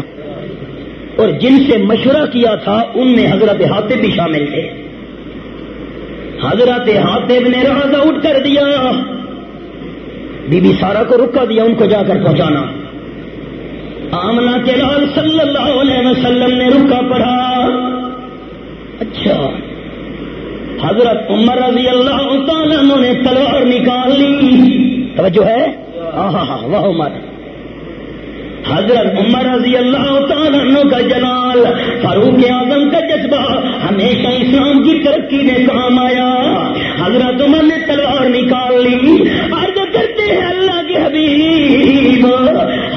اور جن سے مشورہ کیا تھا، ان میں حضرت حاطب بھی شامل تھے۔ حضرت حاطب نے راضا اٹھ کر دیا۔ بی بی سارا کو رکا دیا، ان کو جا کر پہنچانا۔ آمنا کے لال صلی اللہ علیہ وسلم نے رکا پڑھا اچھا حضرت عمر رضی اللہ تعالیٰ نے تلوار نکال لی۔ توجہ ہے؟ ہاں ہاں وہ عمر۔ حضرت عمر رضی اللہ تعالیٰ کا جلال، فاروق اعظم کا جذبہ، ہمیشہ اسلام کی ترقی میں کام آیا۔ حضرت عمر نے تلوار نکال لی۔ عرض کرتے ہیں اللہ کے حبیب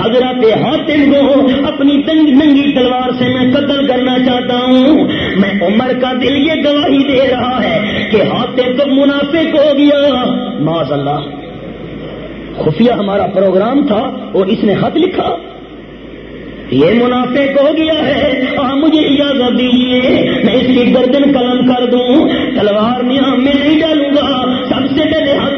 حضرت حاتم کو اپنی تنگ ننگی تلوار سے میں قتل کرنا چاہتا ہوں۔ میں عمر کا دل یہ گواہی دے رہا ہے کہ حاتم تو منافق ہو گیا۔ معاذ اللہ خفیہ ہمارا پروگرام تھا اور اس نے خط لکھا۔ یہ منافق ہو گیا ہے۔ آپ مجھے اجازت دیجیے میں اس کی گردن قلم کر دوں۔ تلوار میں نہیں ڈالوں گا۔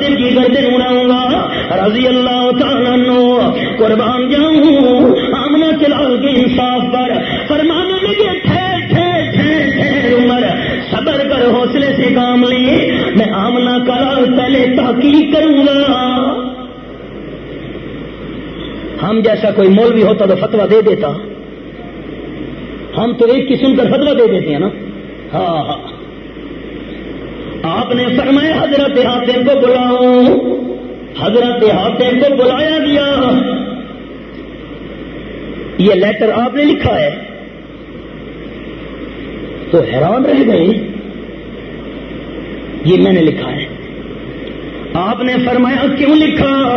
پہلے کی گردن اڑاؤں گا۔ رضی اللہ تعالیٰ نو قربان جاؤں۔ آمنا چلاؤ کے انصاف پر۔ فرمانے لگے، ٹھہر ٹھہر ٹھہر ٹھہر، عمر۔ صبر کر، حوصلے سے کام لے۔ میں آمنا کا پہلے تحقیق کروں گا۔ ہم جیسا کوئی مولوی ہوتا تو فتوا دے دیتا۔ ہم تو ایک قسم کا فتوا دے دیتے ہیں نا۔ ہاں ہاں۔ آپ نے فرمایا، حضرت ہاتھیں کو بلاؤ حضرت ہاتھیں کو بلایا گیا۔ یہ لیٹر آپ نے لکھا ہے۔ تو حیران رہ گئے۔ یہ میں نے لکھا ہے۔ آپ نے فرمایا، کیوں لکھا؟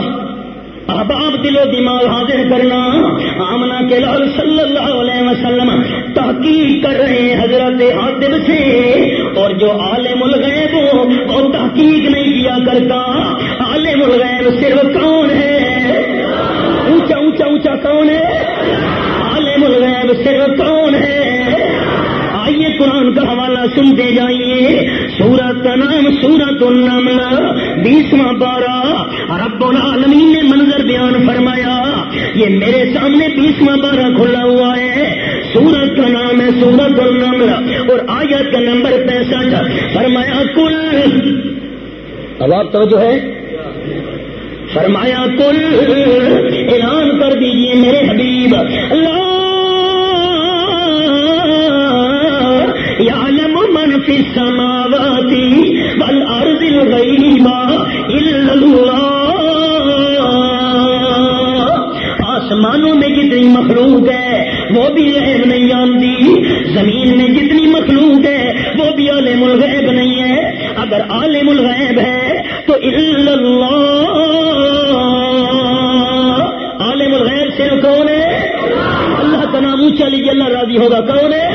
اب آپ دل و دماغ حاضر کرنا آمنا کے لال صلی اللہ علیہ وسلم تحقیق کر رہے ہیں حضرت حاطب سے اور جو عالم الغیب ہو، وہ تحقیق نہیں کیا کرتا۔ عالم الغیب صرف کون ہے؟ اونچا اونچا اونچا کون ہے؟ عالم الغیب صرف کون ہے؟ قرآن کا حوالہ سنتے جائیے۔ سورت کا نام سورت النمل، بیسواں بارہ رب العالمین نے منظر بیان فرمایا، یہ میرے سامنے بیسواں بارہ کھلا ہوا ہے۔ سورت کا نام ہے سورت النمل، اور آیت کا نمبر پینسٹھ۔ فرمایا کل اب آپ جو ہے۔ فرمایا کل اعلان کر دیجیے میرے حبیب۔ اللہ یعلم من فی السماوات والارض الغیب الا اللہ آسمانوں میں جتنی مخلوق ہے، وہ بھی غیب نہیں جانتی زمین میں جتنی مخلوق ہے، وہ بھی عالم الغیب نہیں ہے. اگر عالم الغیب ہے، تو الا اللہ عالم الغیب سے کون ہے؟ اللہ کا نام اونچا لیجیے اللہ راضی ہوگا. کون ہے؟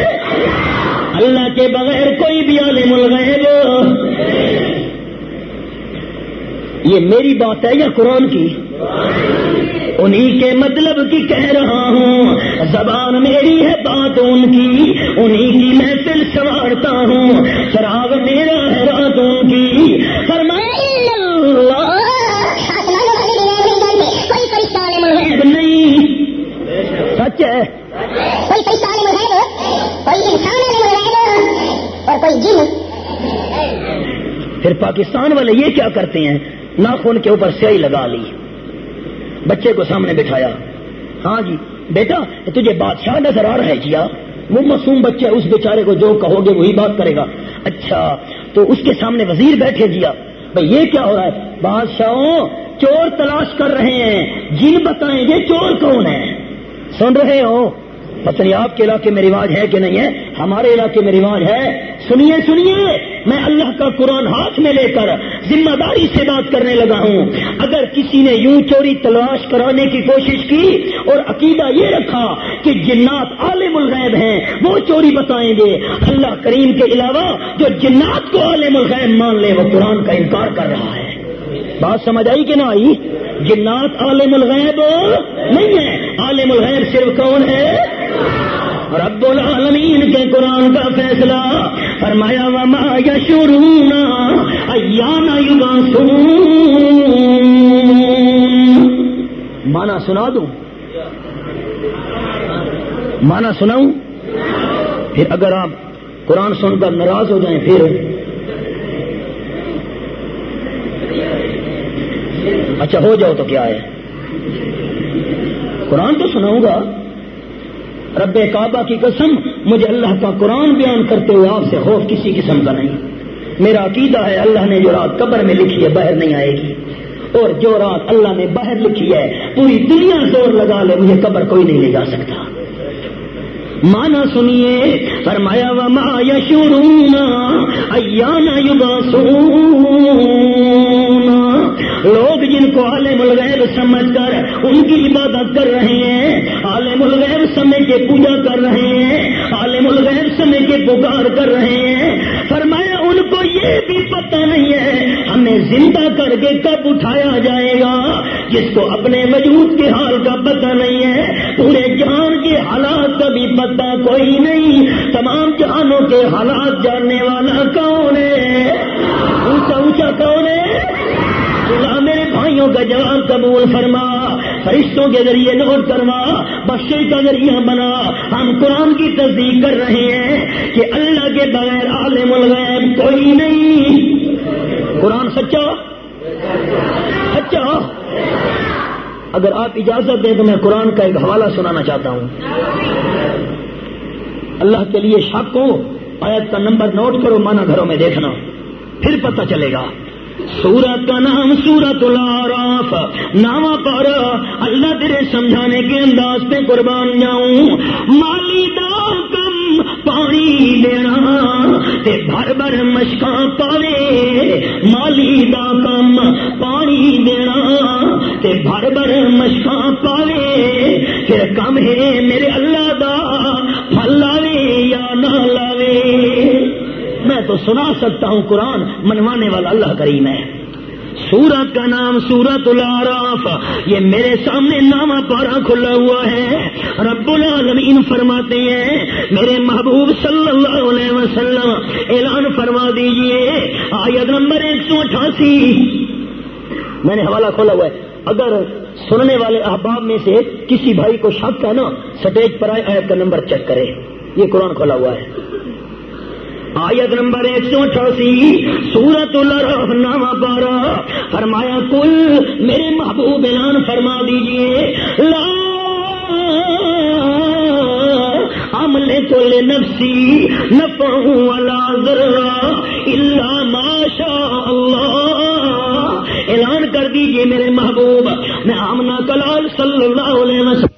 اللہ کے بغیر کوئی بھی عالم الغیب۔ یہ میری بات ہے یا قرآن کی؟ انہی کے مطلب کی کہہ رہا ہوں۔ زبان میری ہے بات ان کی۔ انہی کی میں دل سنوارتا ہوں۔ چراغ میرا ہے رات ان کی۔ اللہ کوئی فرشتہ عالم الغیب غیب نہیں سچ ہے کوئی فرشتہ عالم الغیب کوئی انسان عالم الغیب اور کوئی جن پھر پاکستان والے یہ کیا کرتے ہیں؟ ناخن کے اوپر سیاہی لگا لی۔ بچے کو سامنے بٹھایا۔ ہاں جی بیٹا، تجھے بادشاہ نظر آ رہا ہے جیا۔ وہ معصوم بچہ اس بیچارے کو جو کہو گے وہی بات کرے گا۔ اچھا تو اس کے سامنے وزیر بیٹھے جیا۔ بھائی یہ کیا ہو رہا ہے؟ بادشاہوں، چور تلاش کر رہے ہیں۔ جن بتائیں گے چور کون ہے سن رہے ہو؟ پتہ نہیں آپ کے علاقے میں رواج ہے کہ نہیں ہے؟ ہمارے علاقے میں رواج ہے۔ سنیے سنیے، میں اللہ کا قرآن ہاتھ میں لے کر ذمہ داری سے بات کرنے لگا ہوں۔ اگر کسی نے یوں چوری تلاش کرانے کی کوشش کی اور عقیدہ یہ رکھا کہ جنات عالم الغیب ہیں، وہ چوری بتائیں گے۔ اللہ کریم کے علاوہ جو جنات کو عالم الغیب مان لے، وہ قرآن کا انکار کر رہا ہے۔ بات سمجھ آئی کہ نہ آئی جنات عالم الغیب نہیں ہے عالم الغیب صرف کون ہے؟ رب العالمین کے قرآن کا فیصلہ فرمایا، وما یشورون ایانا یبعثون۔ مانا سنا دوں؟ مانا سناؤں؟ پھر اگر آپ قرآن سن کر ناراض ہو جائیں، پھر اچھا ہو جاؤ تو کیا ہے؟ قرآن تو سناؤں گا۔ رب کعبہ کی قسم، مجھے اللہ کا قرآن بیان کرتے ہوئے آپ سے خوف کسی قسم کا نہیں۔ میرا عقیدہ ہے، اللہ نے جو رات قبر میں لکھی ہے باہر نہیں آئے گی۔ اور جو رات اللہ نے باہر لکھی ہے، پوری دنیا زور لگا لے، مجھے قبر کوئی نہیں لے جا سکتا۔ مانا سنیے، فرمایا، وما یشورون ایانا یباسون لوگ جن کو عالم الغیب سمجھ کر ان کی عبادت کر رہے ہیں، عالم الغیب سمے کے پوجا کر رہے ہیں، عالم الغیب سمے کے پکار کر رہے ہیں۔ فرمایا، ان کو یہ بھی پتہ نہیں ہے، ہمیں زندہ کر کے کب اٹھایا جائے گا؟ جس کو اپنے وجود کے حال کا پتہ نہیں ہے، پورے جہان کے حالات کا بھی پتہ کوئی نہیں۔ تمام جہانوں کے حالات جاننے والا کون ہے؟ میرے کا جواب قبول فرما، فرشتوں کے ذریعے نوٹ کروا بخشے کا ذریعہ بنا۔ ہم قرآن کی تصدیق کر رہے ہیں کہ اللہ کے بغیر عالم الغیب کوئی نہیں۔ قرآن سچا؟ سچا؟ اگر آپ اجازت دیں تو میں قرآن کا ایک حوالہ سنانا چاہتا ہوں۔ اللہ کے لیے شک ہو، آیت کا نمبر نوٹ کرو مانا گھروں میں دیکھنا، پھر پتہ چلے گا۔ سورت کا نام سورت العراف. ناما پر اللہ تیرے سمجھانے کے انداز پہ قربان جاؤں. مالی دا کم پانی دینا تے بھر بھر مشکا پاوے مالی دا کم پانی دینا تے بھر بھر مشکا پاوے پھر کم ہے میرے اللہ دا پھل لاوے یا نہ لاوے. میں تو سنا سکتا ہوں قرآن منوانے والا اللہ کریم ہے۔ سورت کا نام سورت العراف، یہ میرے سامنے نامہ پارا کھلا ہوا ہے۔ رب العالمین فرماتے ہیں، میرے محبوب صلی اللہ علیہ وسلم، اعلان فرما دیجیے۔ آیت نمبر ایک سو اٹھاسی۔ میں نے حوالہ کھولا ہوا ہے۔ اگر سننے والے احباب میں سے کسی بھائی کو شک ہے نا، سٹیج پر آئے، آیت کا نمبر چیک کرے۔ یہ قرآن کھولا ہوا ہے۔ آیت نمبر ایک سو اٹھاسی سورت الرحم بارہ فرمایا کل میرے محبوب اعلان فرما دیجیے، لا عمل کل نفسی نفع ولا ذرہ الا ما شاء اللہ۔ اعلان کر دیجیے میرے محبوب، میں آمنا کلال صلی اللہ علیہ وسلم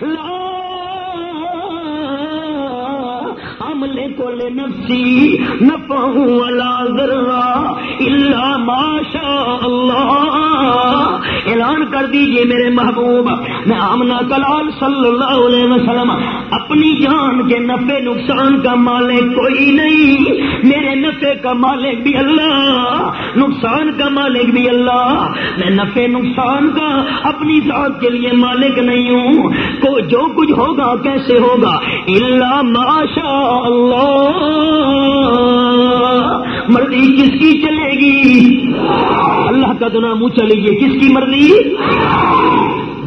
لا، عملے کو لے نفسی نفع ولا ذرہ الا ما شاء اللہ اعلان کر دیجیے میرے محبوب، میں آمنا کلال صلی اللہ علیہ وسلم۔ اپنی جان کے نفع نقصان کا مالک کوئی نہیں۔ میرے نفع کا مالک بھی اللہ، نقصان کا مالک بھی اللہ۔ میں نفع نقصان کا اپنی ذات کے لیے مالک نہیں ہوں۔ کو جو کچھ ہوگا کیسے ہوگا؟ اللہ ماشا اللہ۔ مرضی کس کی چلے گی؟ اللہ کا دنا منہ چلے گی کس کی مرضی؟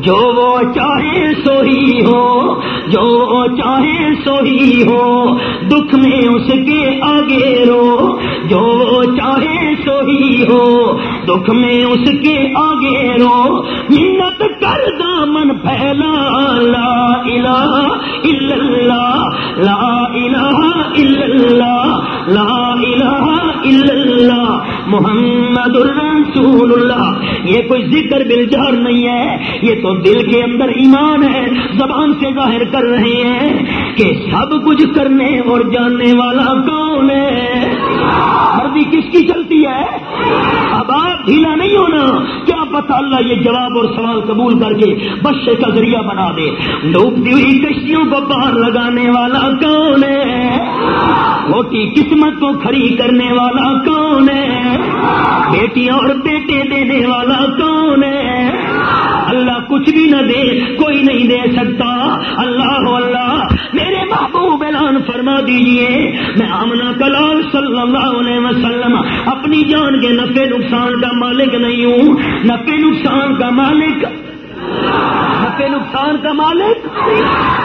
جو وہ چاہے سوہی ہو، جو وہ چاہے سوہی ہو، دکھ میں اس کے آگے رو۔ جو وہ چاہے سوہی ہو، دکھ میں اس کے آگے رو۔ منت کر دامن پھیلا، لا الہ الا اللہ، لا الہ الا اللہ، لا الہ اللہ محمد الرسول اللہ یہ کوئی ذکر بلجار نہیں ہے، یہ تو دل کے اندر ایمان ہے، زبان سے ظاہر کر رہے ہیں کہ سب کچھ کرنے اور جاننے والا کون ہے؟ مرضی کس کی چلتی ہے؟ اب آپ ڈھیلا نہیں ہونا۔ کیا پتا اللہ یہ جواب اور سوال قبول کر کے بشے کا ذریعہ بنا دے۔ ڈوبتی ہوئی کشتیوں کو باہر لگانے والا کون ہے؟ موٹی قسمت کو کھڑی کرنے والا کون ہے؟ بیٹیاں اور بیٹے دینے والا کون ہے؟ اللہ کچھ بھی نہ دے، کوئی نہیں دے سکتا۔ اللہ اللہ میرے محبوب اعلان فرما دیجیے۔ میں آمنا کلال صلی اللہ علیہ وسلم، اپنی جان کے نفع نقصان کا مالک نہیں ہوں۔ نفع نقصان کا مالک؟ نفع نقصان کا مالک؟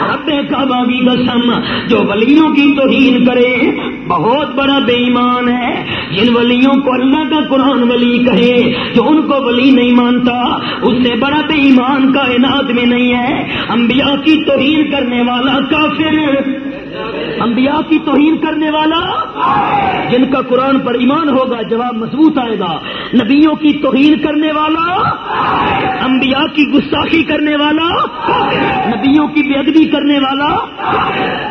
رب کعبہ کی قسم، جو ولیوں کی توہین کرے بہت بڑا بے ایمان ہے۔ جن ولیوں کو اللہ کا قرآن ولی کہے، جو ان کو ولی نہیں مانتا، اس سے بڑا بے ایمان کائنات میں نہیں ہے۔ انبیاء کی توہین کرنے والا کافر۔ انبیاء کی توہین کرنے والا، جن کا قرآن پر ایمان ہوگا، جواب مضبوط آئے گا۔ نبیوں کی توہین کرنے والا، انبیاء کی گستاخی کرنے والا، نبیوں کی بے ادبی کرنے والا،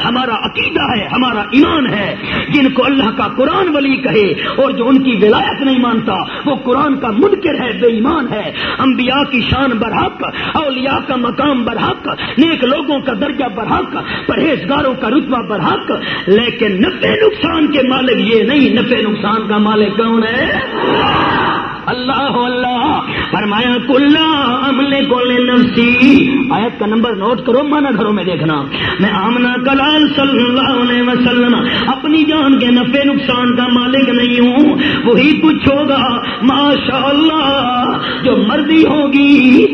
ہمارا عقیدہ ہے، ہمارا ایمان ہے۔ جن کو اللہ کا قرآن ولی کہے اور جو ان کی ولایت نہیں مانتا، وہ قرآن کا منکر ہے، بے ایمان ہے۔ انبیاء کی شان برحق اولیاء کا مقام برحق نیک لوگوں کا درجہ برحق پرہیزگاروں کا رتبہ برحق لیکن نفع نقصان کے مالک یہ نہیں، نفع نقصان کا مالک کون ہے؟ اللہ اللہ، فرمایا، کلا عملے کو نفسی آیت کا نمبر نوٹ کرو، مانا گھروں میں دیکھنا۔ میں آمنا کلال صلی اللہ علیہ وسلم، اپنی جان کے نفع نقصان کا مالک نہیں ہوں۔ وہی کچھ ہوگا ماشاء اللہ جو مرضی ہوگی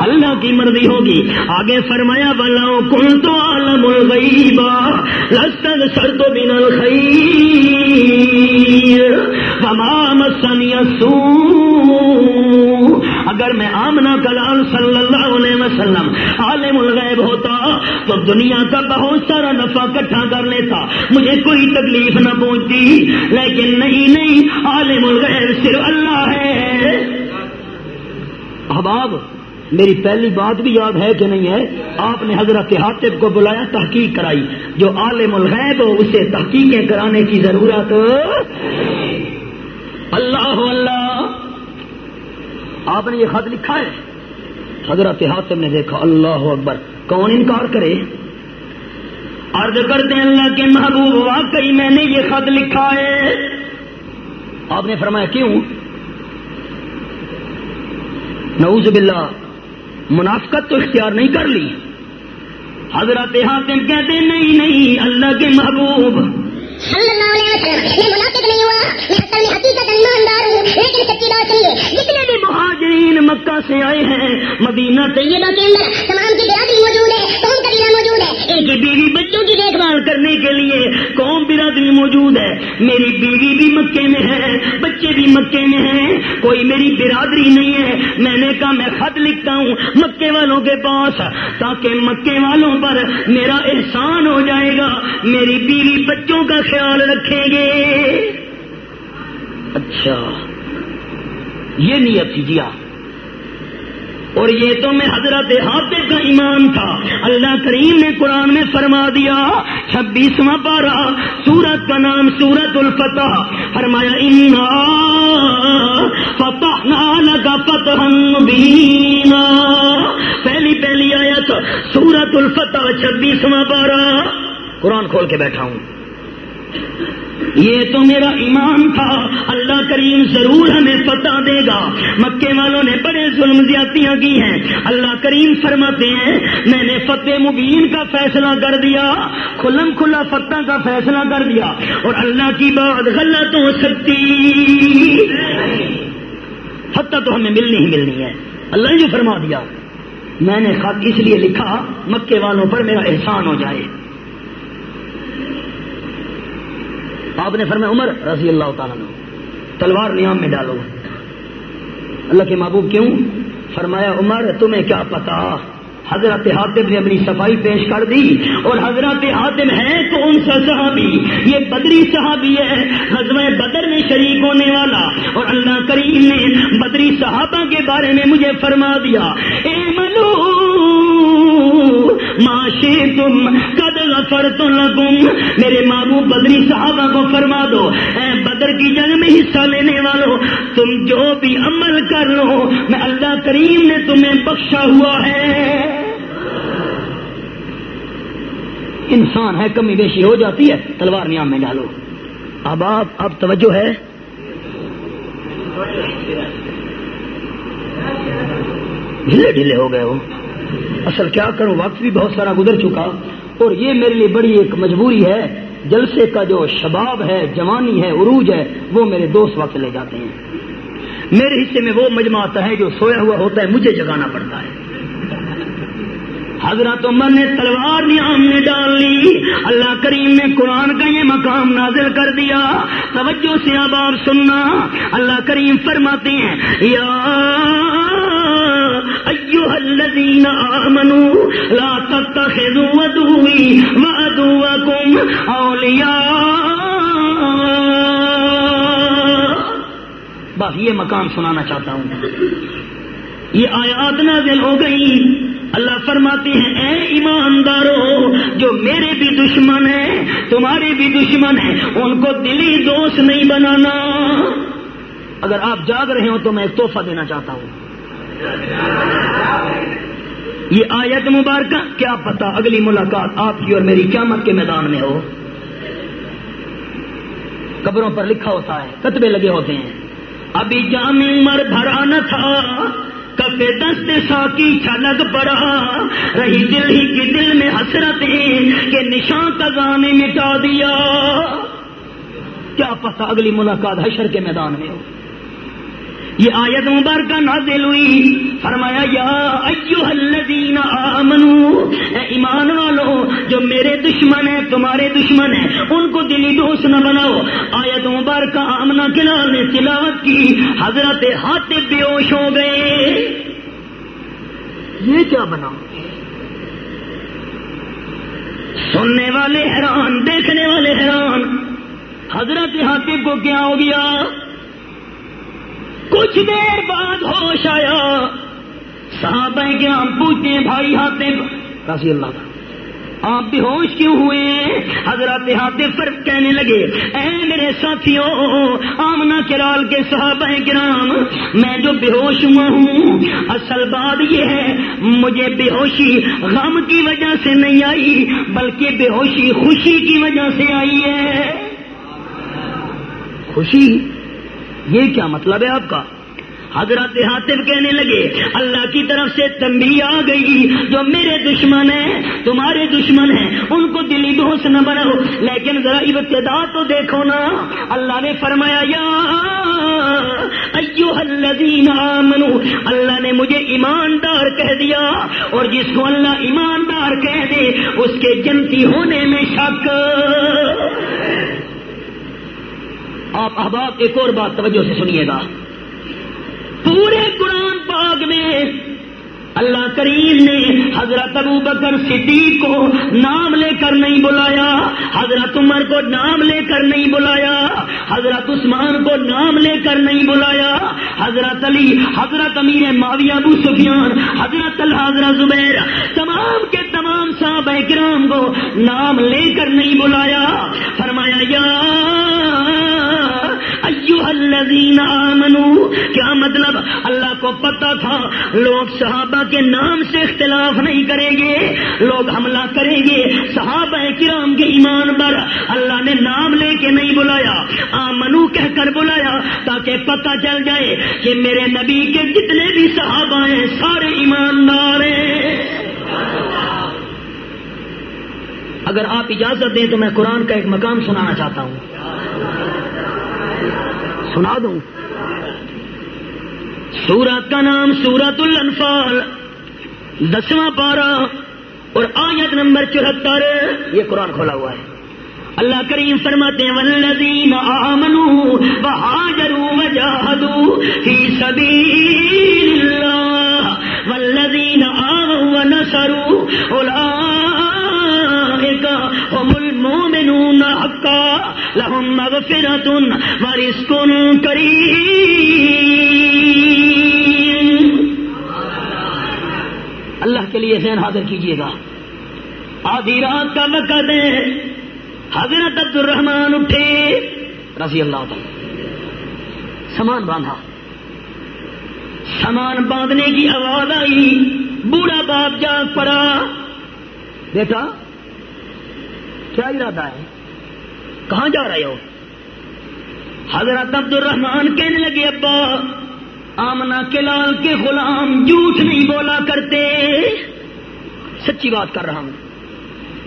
اللہ کی مرضی ہوگی۔ آگے فرمایا بلاؤ کن تو عالم الغیبا لستن سر تو بنا الخیر تمام سو اگر میں آمنا کلال صلی اللہ علیہ وسلم عالم الغیب ہوتا، تو دنیا کا بہت سارا نفع کٹھا کر لیتا۔ مجھے کوئی تکلیف نہ پہنچتی، لیکن نہیں نہیں، عالم الغیب صرف اللہ ہے۔ احباب، میری پہلی بات بھی یاد ہے کہ نہیں ہے؟ آپ نے حضرت حاطب کو بلایا، تحقیق کرائی۔ جو عالم الغیب ہو، اسے تحقیقیں کرانے کی ضرورت اللہ اللہ۔ آپ نے یہ خط لکھا ہے؟ حضرت حاطب نے دیکھا، اللہ اکبر۔ کون انکار کرے؟ عرض کرتے ہیں اللہ کے محبوب، واقعی میں نے یہ خط لکھا ہے۔ آپ نے فرمایا، کیوں؟ نعوذ باللہ، منافقت تو اختیار نہیں کر لی۔ حضرت حاتم کہتے نہیں نہیں، اللہ کے محبوب۔ صلی اللہ علیہ وسلم میں منافق نہیں ہوا۔ میں اصل میں حقیقت ایماندار ہوں، لیکن سچی بات جتنے بھی مہاجرین مکہ سے آئے ہیں، مدینہ طیبہ کے اندر تمام کی برادری موجود ہے۔ قبیلہ موجود ہے۔ ان کی بیوی بچوں کی دیکھ بھال کرنے کے لیے قوم برادری موجود ہے۔ میری بیوی بھی مکے میں ہے، بچے بھی مکے میں ہیں۔ کوئی میری برادری نہیں ہے۔ میں نے کہا، میں خط لکھتا ہوں مکے والوں کے پاس، تاکہ مکے والوں پر میرا احسان ہو جائے گا۔ میری بیوی بچوں کا خیال رکھیں گے۔ اچھا۔ یہ نیت جیا اور یہ تو میں حضرت ہاتھ کا ایمان تھا۔ اللہ کریم نے قرآن میں فرما دیا، چھبیسواں پارا سورت کا نام سورت الفتح۔ فرمایا، انا فتح کا فتح بینا پہلی پہلی آیت، سورت الفتح، چھبیسواں پارا قرآن کھول کے بیٹھا ہوں۔ یہ تو میرا ایمان تھا۔ اللہ کریم ضرور ہمیں پتہ دے گا۔ مکے والوں نے بڑے ظلم زیادتیاں کی ہیں۔ اللہ کریم فرماتے ہیں، میں نے فتح مبین کا فیصلہ کر دیا۔ کھلم کھلا فتح کا فیصلہ کر دیا۔ اور اللہ کی بات غلط ہو سکتی۔ فتح تو ہمیں ملنی ہی ملنی ہے۔ اللہ نے جو فرما دیا۔ میں نے خط اس لیے لکھا، مکے والوں پر میرا احسان ہو جائے۔ آپ نے فرمایا عمر رضی اللہ تعالیٰ نے تلوار نیام میں ڈالو۔ اللہ کے محبوب کیوں؟ فرمایا، عمر، تمہیں کیا پتا حضرت حاتم نے اپنی صفائی پیش کر دی اور حضرت حاتم ہے تو ان سے صحابی، یہ بدری صحابی ہے حضم بدر میں شریک ہونے والا۔ اور اللہ کریم نے بدری صحابہ کے بارے میں مجھے فرما دیا، اے ملو معاشی تم، قد غفر تو لگوں میرے مابو بدری صحابہ کو فرما دو، اے بدر کی جنگ میں حصہ لینے والوں تم جو بھی عمل کر لو، میں اللہ کریم نے تمہیں بخشا ہوا ہے۔ انسان ہے، کمی بیشی ہو جاتی ہے، تلوار نیام میں ڈالو۔ اب آپ، اب توجہ ہے۔ ڈھیلے ڈھیلے ہو گئے ہو۔ اصل کیا کروں؟ وقت بھی بہت سارا گزر چکا۔ اور یہ میرے لیے بڑی ایک مجبوری ہے۔ جلسے کا جو شباب ہے، جوانی ہے، عروج ہے، وہ میرے دوست وقت لے جاتے ہیں۔ میرے حصے میں وہ مجمع آتا ہے جو سویا ہوا ہوتا ہے، مجھے جگانا پڑتا ہے۔ حضرت عمر نے تلوار نیام نے ڈال لی۔ اللہ کریم نے قرآن کا یہ مقام نازل کر دیا۔ توجہ سے اب آپ سننا۔ اللہ کریم فرماتے ہیں، یا ایوہ الذین آمنوا لا تتخذوا عدوی وعدوکم اولیاء بس یہ مقام سنانا چاہتا ہوں. یہ آیات نازل ہو گئی. اللہ فرماتے ہیں، اے ایماندارو، جو میرے بھی دشمن ہیں، تمہارے بھی دشمن ہیں، ان کو دلی دوست نہیں بنانا۔ اگر آپ جاگ رہے ہو تو میں ایک تحفہ دینا چاہتا ہوں۔ یہ آیت مبارکہ، کیا پتا اگلی ملاقات آپ کی اور میری قیامت کے میدان میں ہو۔ قبروں پر لکھا ہوتا ہے، کتبے لگے ہوتے ہیں۔ ابھی جامع عمر بھرا نہ تھا، کفے دست ساکی چھلک پڑا۔ رہی دل ہی کی دل میں حسرت کہ نشان کا گانے مٹا دیا۔ کیا پتا اگلی ملاقات حشر کے میدان میں ہو۔ یہ آیت مبارکہ نازل ہوئی۔ فرمایا یا ایوہ الذین آمنو اے ایمان والو جو میرے دشمن ہیں تمہارے دشمن ہیں ان کو دلی دوست نہ بناؤ۔ آیت مبارکہ آمنا کلال نے تلاوت کی۔ حضرت ہاتھ بے ہوش ہو گئے۔ یہ کیا بنا؟ سننے والے حیران دیکھنے والے حیران۔ حضرت ہاتھی کو کیا ہو گیا؟ کچھ دیر بعد ہوش آیا۔ صحابہ کے ہم پوچھتے ہیں، بھائی ہاتھے رضی اللہ کا آپ بے ہوش کیوں ہوئے حضرت حاطف پر کہنے لگے۔ اے میرے ساتھیوں آمنا کرال کے صحابہ کرام، میں جو بے ہوش ہوا ہوں، اصل بات یہ ہے، مجھے بے ہوشی غم کی وجہ سے نہیں آئی، بلکہ بے ہوشی خوشی کی وجہ سے آئی ہے۔ خوشی؟ یہ کیا مطلب ہے آپ کا؟ حضرت حاطف کہنے لگے، اللہ کی طرف سے تمبی آ گئی، جو میرے دشمن ہیں، تمہارے دشمن ہیں، ان کو دلی بہت نہ بناؤ۔ لیکن ذرا ابتدا تو دیکھو نا۔ اللہ نے فرمایا، یا ایو الذین آمنو، اللہ نے مجھے ایماندار کہہ دیا۔ اور جس کو اللہ ایماندار کہہ دے، اس کے جنتی ہونے میں شک۔ آپ احباب ایک اور بات توجہ سے سنیے گا۔ پورے قرآن پاک میں اللہ کریم نے حضرت ابو بکر صدیق کو نام لے کر نہیں بلایا، حضرت عمر کو نام لے کر نہیں بلایا، حضرت عثمان کو نام لے کر نہیں بلایا، حضرت علی، حضرت امیر معاویہ، ابو سفیان، حضرت حضرت زبیر، تمام کے تمام صاحب کرام کو نام لے کر نہیں بلایا۔ فرمایا، یا الذین آمنو کیا مطلب؟ اللہ کو پتا تھا، لوگ صحابہ کے نام سے اختلاف نہیں کریں گے، لوگ حملہ کریں گے، صحابہ کرام کے ایمان پر اللہ نے نام لے کے نہیں بلایا، آمنو کہہ کر بلایا، تاکہ پتہ چل جائے کہ میرے نبی کے جتنے بھی صحابہ ہیں، سارے ایماندار ہیں۔ اگر آپ اجازت دیں تو میں قرآن کا ایک مقام سنانا چاہتا ہوں۔ سنا دوں۔ سورت کا نام سورت الانفال، دسواں پارہ اور آیت نمبر چوہتر، یہ قرآن کھولا ہوا ہے۔ اللہ کریم فرماتے والذین آمنوا وحاجروا وجاہدوا فی سبیل اللہ والذین آمنوا ونصروا اولئک هم المؤمنون۔ حقا لهم مغفرت ورزق کریم۔ اللہ کے لیے ذہن حاضر کیجیے گا۔ آدھی رات کا وقت ہے۔ حضرت عبد الرحمان اٹھے۔ رضی اللہ تعالی۔ سامان باندھا۔ سامان باندھنے کی آواز آئی۔ بوڑھا باپ جاگ پڑا۔ بیٹا، کیا ارادہ ہے؟ کہاں جا رہے ہو؟ حضرت عبد الرحمان کہنے لگے، ابا آمنا کے لال کے غلام جھوٹ نہیں بولا کرتے۔ سچی بات کر رہا ہوں۔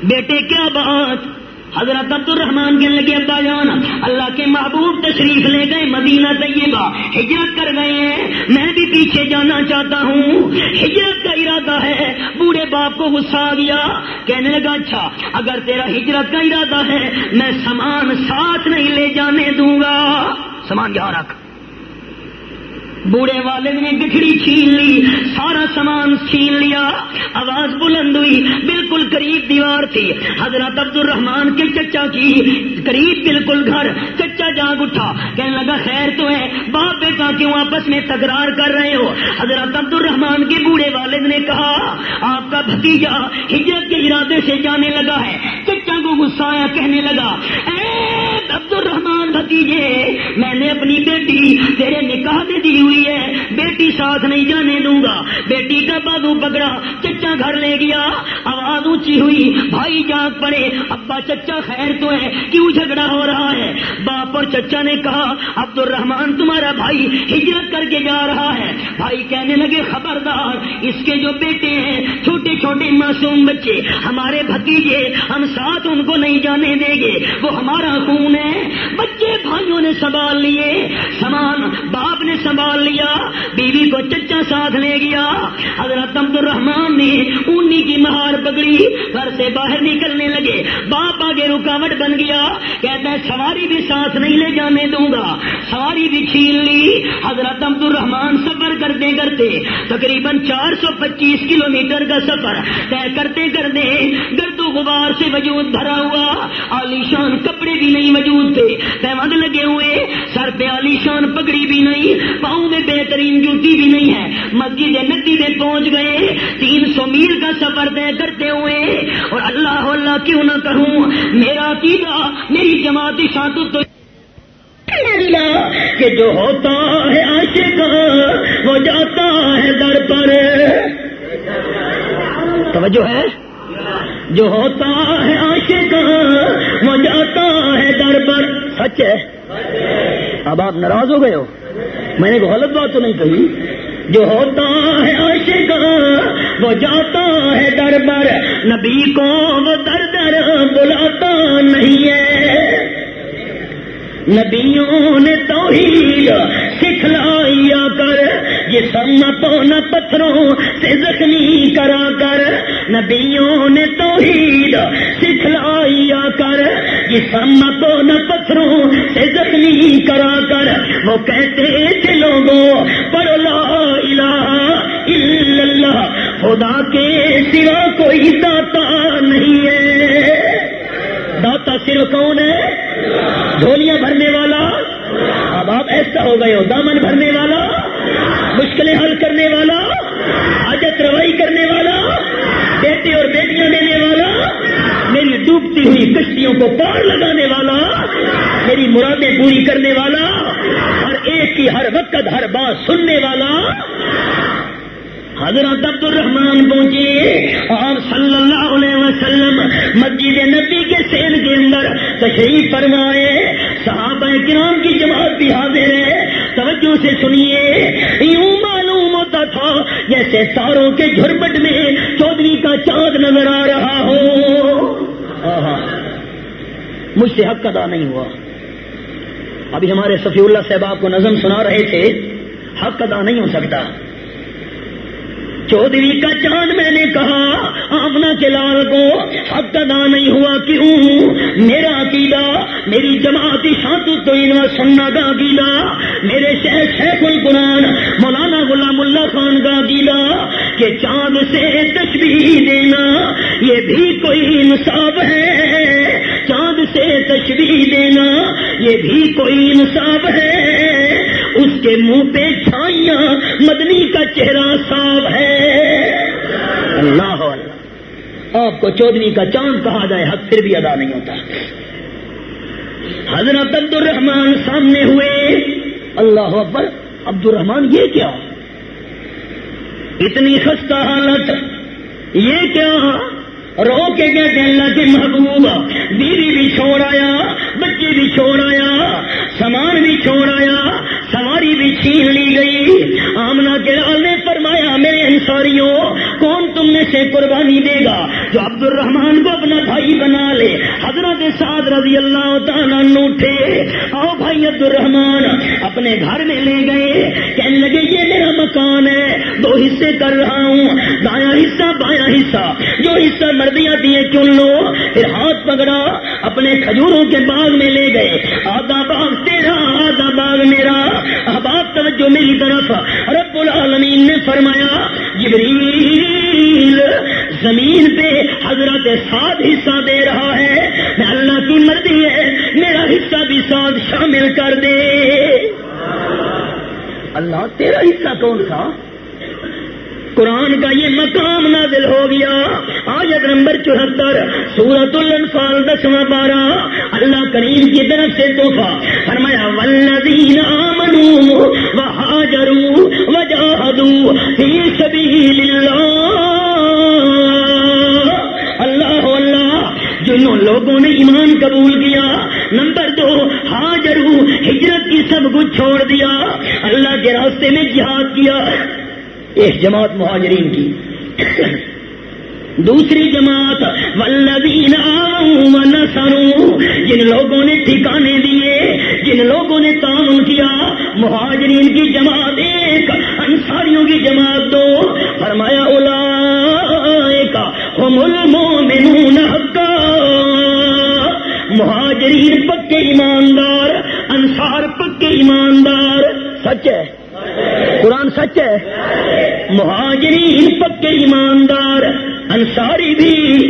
بیٹے، کیا بات؟ حضرت عبد الرحمان کے لگے ابا جان اللہ کے محبوب تشریف لے گئے، مدینہ طیبہ، ہجرت کر گئے ہیں۔ میں بھی پیچھے جانا چاہتا ہوں۔ ہجرت کا ارادہ ہے۔ بوڑھے باپ کو غصہ آ گیا۔ کہنے لگا اچھا اگر تیرا ہجرت کا ارادہ ہے، میں سامان ساتھ نہیں لے جانے دوں گا۔ سامان یہاں رکھ۔ بوڑھے والد نے گٹھڑی چھین لی، سارا سامان چھین لیا، آواز بلند ہوئی، بالکل قریب دیوار تھی۔ حضرت عبد الرحمان کے چچا کی قریب بالکل گھر، چچا جاگ اٹھا، کہنے لگا، خیر تو ہے، باپ بیٹا کیوں آپس میں تکرار کر رہے ہو؟ حضرت عبد الرحمان کے بوڑھے والد نے کہا، آپ کا بھتیجا ہجرت کے ارادے سے جانے لگا ہے۔ چچا کو غصہ آیا، کہنے لگا، اے عبد الرحمان بھتیجے، میں نے اپنی بیٹی تیرے نکاح دے دی ہوئی ہے۔ بیٹی ساتھ نہیں جانے دوں گا۔ بیٹی کا بازو پکڑا، چچا گھر لے گیا۔ آواز اونچی ہوئی، بھائی جاگ پڑے، ابا چچا خیر تو ہے، کیوں جھگڑا ہو رہا ہے؟ باپ اور چچا نے کہا عبد الرحمان تمہارا بھائی ہجرت کر کے جا رہا ہے۔ بھائی کہنے لگے، خبردار، اس کے جو بیٹے ہیں، چھوٹے چھوٹے معصوم بچے، ہمارے بھتیجے، ہم ساتھ ان کو نہیں جانے دیں گے۔ وہ ہمارا خون ہے۔ بچے بھائیوں نے سنبھال لیے۔ سامان، باپ نے سنبھال لیا، بیوی کو چچا ساتھ لے گیا۔ حضرت عبد الرحمان نے اونی کی مہار پکڑی، گھر سے باہر نکلنے لگے۔ باپ آگے رکاوٹ بن گیا، کہتا ہے، سواری بھی ساتھ نہیں لے جانے دوں گا۔ سواری بھی چھین لی۔ حضرت عبد الرحمان سفر کرتے کرتے تقریباً چار سو پچیس کلو میٹر کا سفر طے کرتے کرتے گرد و غبار سے وجود بھرا ہوا۔ عالیشان کپڑے بھی نہیں موجود تھے۔ تحمد لگے ہوئے، سر پہ عالیشان پگڑی بھی نہیں، پاؤں میں بہترین جوتی بھی نہیں ہے۔ مسجد ندی میں پہنچ گئے۔ تین سو میل کا سفر طے کرتے ہوئے۔ اور اللہ اللہ کیوں نہ کہوں میرا عقیدہ، میری جماعتی شانت تو کہ جو ہوتا ہے عاشق، وہ جاتا ہے در پر۔ توجہ ہے؟ جو ہوتا ہے عاشق، وہ جاتا ہے در پر۔ سچ ہے؟ اب آپ ناراض ہو گئے ہو۔ میں نے غلط بات تو نہیں کہی۔ جو ہوتا ہے عاشق، وہ جاتا ہے در بر۔ نبی کو وہ در در بلاتا نہیں ہے۔ نبیوں نے توحید سکھلایا کر، یہ سب نہ پتھروں سے زخمی کرا کر۔ نبیوں نے توحید سکھلایا کر، یہ سب نہ پتھروں سے زخمی کرا کر۔ وہ کہتے تھے لوگوں، پڑھ لا الہ الا اللہ، خدا کے سوا کوئی داتا نہیں ہے۔ داتا صرف کون ہے؟ ڈھولیاں بھرنے والا۔ اب آپ ایسا ہو گئے ہو، دامن بھرنے والا، مشکلیں حل کرنے والا عجت روائی کرنے والا، بیٹے اور بیٹیاں دینے والا، میری ڈوبتی ہوئی کشتیوں کو پار لگانے والا، میری مرادیں پوری کرنے والا، ہر ایک کی ہر وقت ہر بات سننے والا حضرت عبد الرحمان پہنچے اور صلی اللہ علیہ وسلم مسجد نبی کے سیل کے اندر تشریف فرمائے۔ صحابہ کرام کی جماعت بھی حاضر ہے۔ توجہ سے سنیے۔ یوں معلوم ہوتا تھا جیسے تاروں کے جھرپٹ میں چودھری کا چاند نظر آ رہا ہو۔ مجھ سے حق ادا نہیں ہوا۔ ابھی ہمارے صفی اللہ صاحب آپ کو نظم سنا رہے تھے۔ حق ادا نہیں ہو سکتا۔ چودھری کا چاند میں نے کہا آمنا کے لال کو حق ادا نہیں ہوا کیوں؟ میرا عقیدہ، میری جماعتی شانت تو سننا کا عقیدہ میرے شیخ شیخ القرآن، مولانا غلام اللہ خان کا عقیدہ کہ چاند سے تشبیح دینا، یہ بھی کوئی انصاف ہے۔ چاند سے تشبیح دینا، یہ بھی کوئی انصاف ہے۔ اس کے منہ پہ چھائیاں، مدنی کا چہرہ صاف ہے۔ اللہ اللہ آپ کو چودھری کا چاند کہا جائے، حق پھر بھی ادا نہیں ہوتا۔ حضرت عبد الرحمان سامنے ہوئے۔ اللہ اکبر عبد الرحمان یہ کیا؟ اتنی خستہ حالت۔ یہ کیا؟ رو کے کہتے اللہ کے محبوب۔ بیوی بھی چھوڑ آیا بچے بھی چھوڑ آیا، سامان بھی چھوڑ آیا، سواری بھی چھین لی گئی۔ آمنا کے لال نے فرمایا، میرے انصاریوں، کون تم میں سے قربانی دے گا جو عبد الرحمان کو اپنا بھائی بنا لے؟ حضرت سعد رضی اللہ تعالیٰ اٹھے. آؤ بھائی عبد الرحمان اپنے گھر میں لے گئے. کہنے لگے، یہ میرا مکان ہے. دو حصے کر رہا ہوں. دایا حصہ بایا حصہ. جو حصہ مردیاں دیے چن لو. پھر ہاتھ پکڑا، اپنے کھجوروں کے باغ میں لے گئے. آدھا باغ تیرا باغ میرا احباب توجہ میری طرف۔ رب العالمین نے فرمایا، جبریل زمین پہ حضرت ساتھ حصہ دے رہا ہے۔ میں اللہ کی مرضی ہے، میرا حصہ بھی ساتھ شامل کر دے۔ اللہ تیرا حصہ کون تھا؟ قرآن کا یہ مقام نازل ہو گیا۔ آیت نمبر چوہتر سورت الانفال، دسواں بارہ اللہ کریم کی طرف سے تحفہ۔ فرمایا ولدین آمنو وحاجرو وجاہدو فی سبیل اللہ اللہ اللہ، جنہوں لوگوں نے ایمان قبول کیا۔ نمبر دو حاجرو ہجرت کی سب کچھ چھوڑ دیا۔ اللہ کے راستے میں جہاد کیا۔ ایک جماعت مہاجرین کی۔ دوسری جماعت ولدین نسروں جن لوگوں نے ٹھکانے دیے، جن لوگوں نے تعاون کیا، مہاجرین کی جماعت ایک، انصاریوں کی جماعت دو۔ فرمایا اولا کا المومنون حقا۔ مہاجرین پکے ایماندار، انصار پکے ایماندار۔ سچ ہے؟ قرآن سچ ہے؟ مہاجری پکے ایماندار، انصاری بھی۔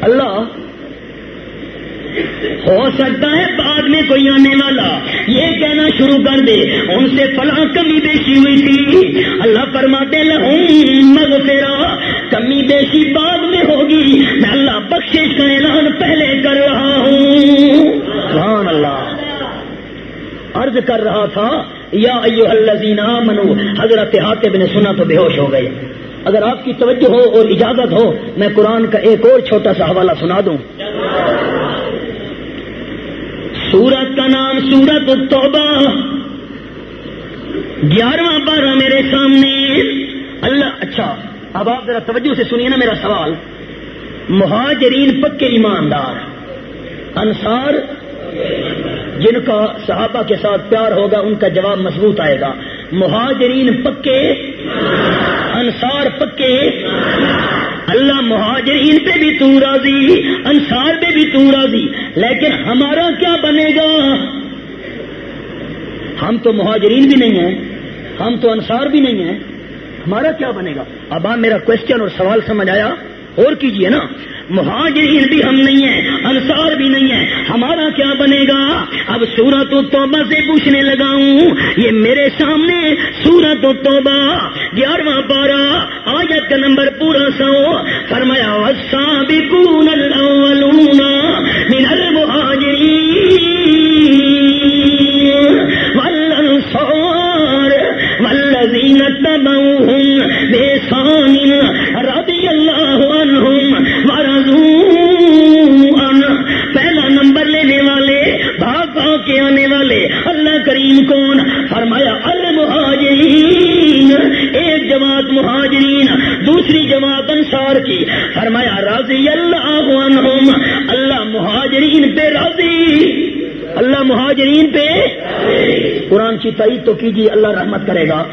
اللہ، ہو سکتا ہے بعد میں کوئی آنے والا۔ یہ کہنا شروع کر دے۔ ان سے فلاں کمی بیشی ہوئی تھی۔ اللہ فرماتے لہوں مغفرہ۔ کمی بیشی بعد میں ہوگی۔ میں اللہ بخشش کا اعلان پہلے کر رہا ہوں۔ سبحان اللہ۔ عرض کر رہا تھا یا ایو الذین منو حضرت حاتب نے سنا تو بے ہوش ہو گئے۔ اگر آپ کی توجہ ہو اور اجازت ہو، میں قرآن کا ایک اور چھوٹا سا حوالہ سنا دوں۔ سورت کا نام سورت التوبہ۔ گیارہواں بارہ میرے سامنے۔ اللہ اچھا اب آپ ذرا توجہ سے سنیے نا میرا سوال۔ مہاجرین پکے ایماندار، انصار جن کا صحابہ کے ساتھ پیار ہوگا، ان کا جواب مضبوط آئے گا۔ مہاجرین پکے، انصار پکے۔ اللہ مہاجرین پہ بھی تو راضی، انصار پہ بھی تو راضی۔ لیکن ہمارا کیا بنے گا؟ ہم تو مہاجرین بھی نہیں ہیں، ہم تو انصار بھی نہیں ہیں۔ ہمارا کیا بنے گا؟ اب آپ میرا کوشچن اور سوال سمجھ آیا؟ اور کیجیے نا مہاجرین بھی ہم نہیں ہیں، انصار بھی نہیں ہیں، ہمارا کیا بنے گا؟ اب سورت و توبہ سے پوچھنے لگا ہوں، یہ میرے سامنے سورت و توبہ گیارہواں پارا آیت کا نمبر پورا سو فرمایا، والسابقون الاولون من المهاجرين والانصار بإحسان الله عنهم ورضوا عنه پہلا نمبر لینے والے بھاگ بھاگ کے آنے والے، اللہ کریم کون؟ فرمایا، المہاجرین، ایک جماعت مہاجرین، دوسری جماعت انصار کی۔ فرمایا راضی اللہ عنہم، اللہ مہاجرین پہ راضی۔ اللہ مہاجرین پہ قرآن کی تعید تو کیجیے، اللہ رحمت کرے گا۔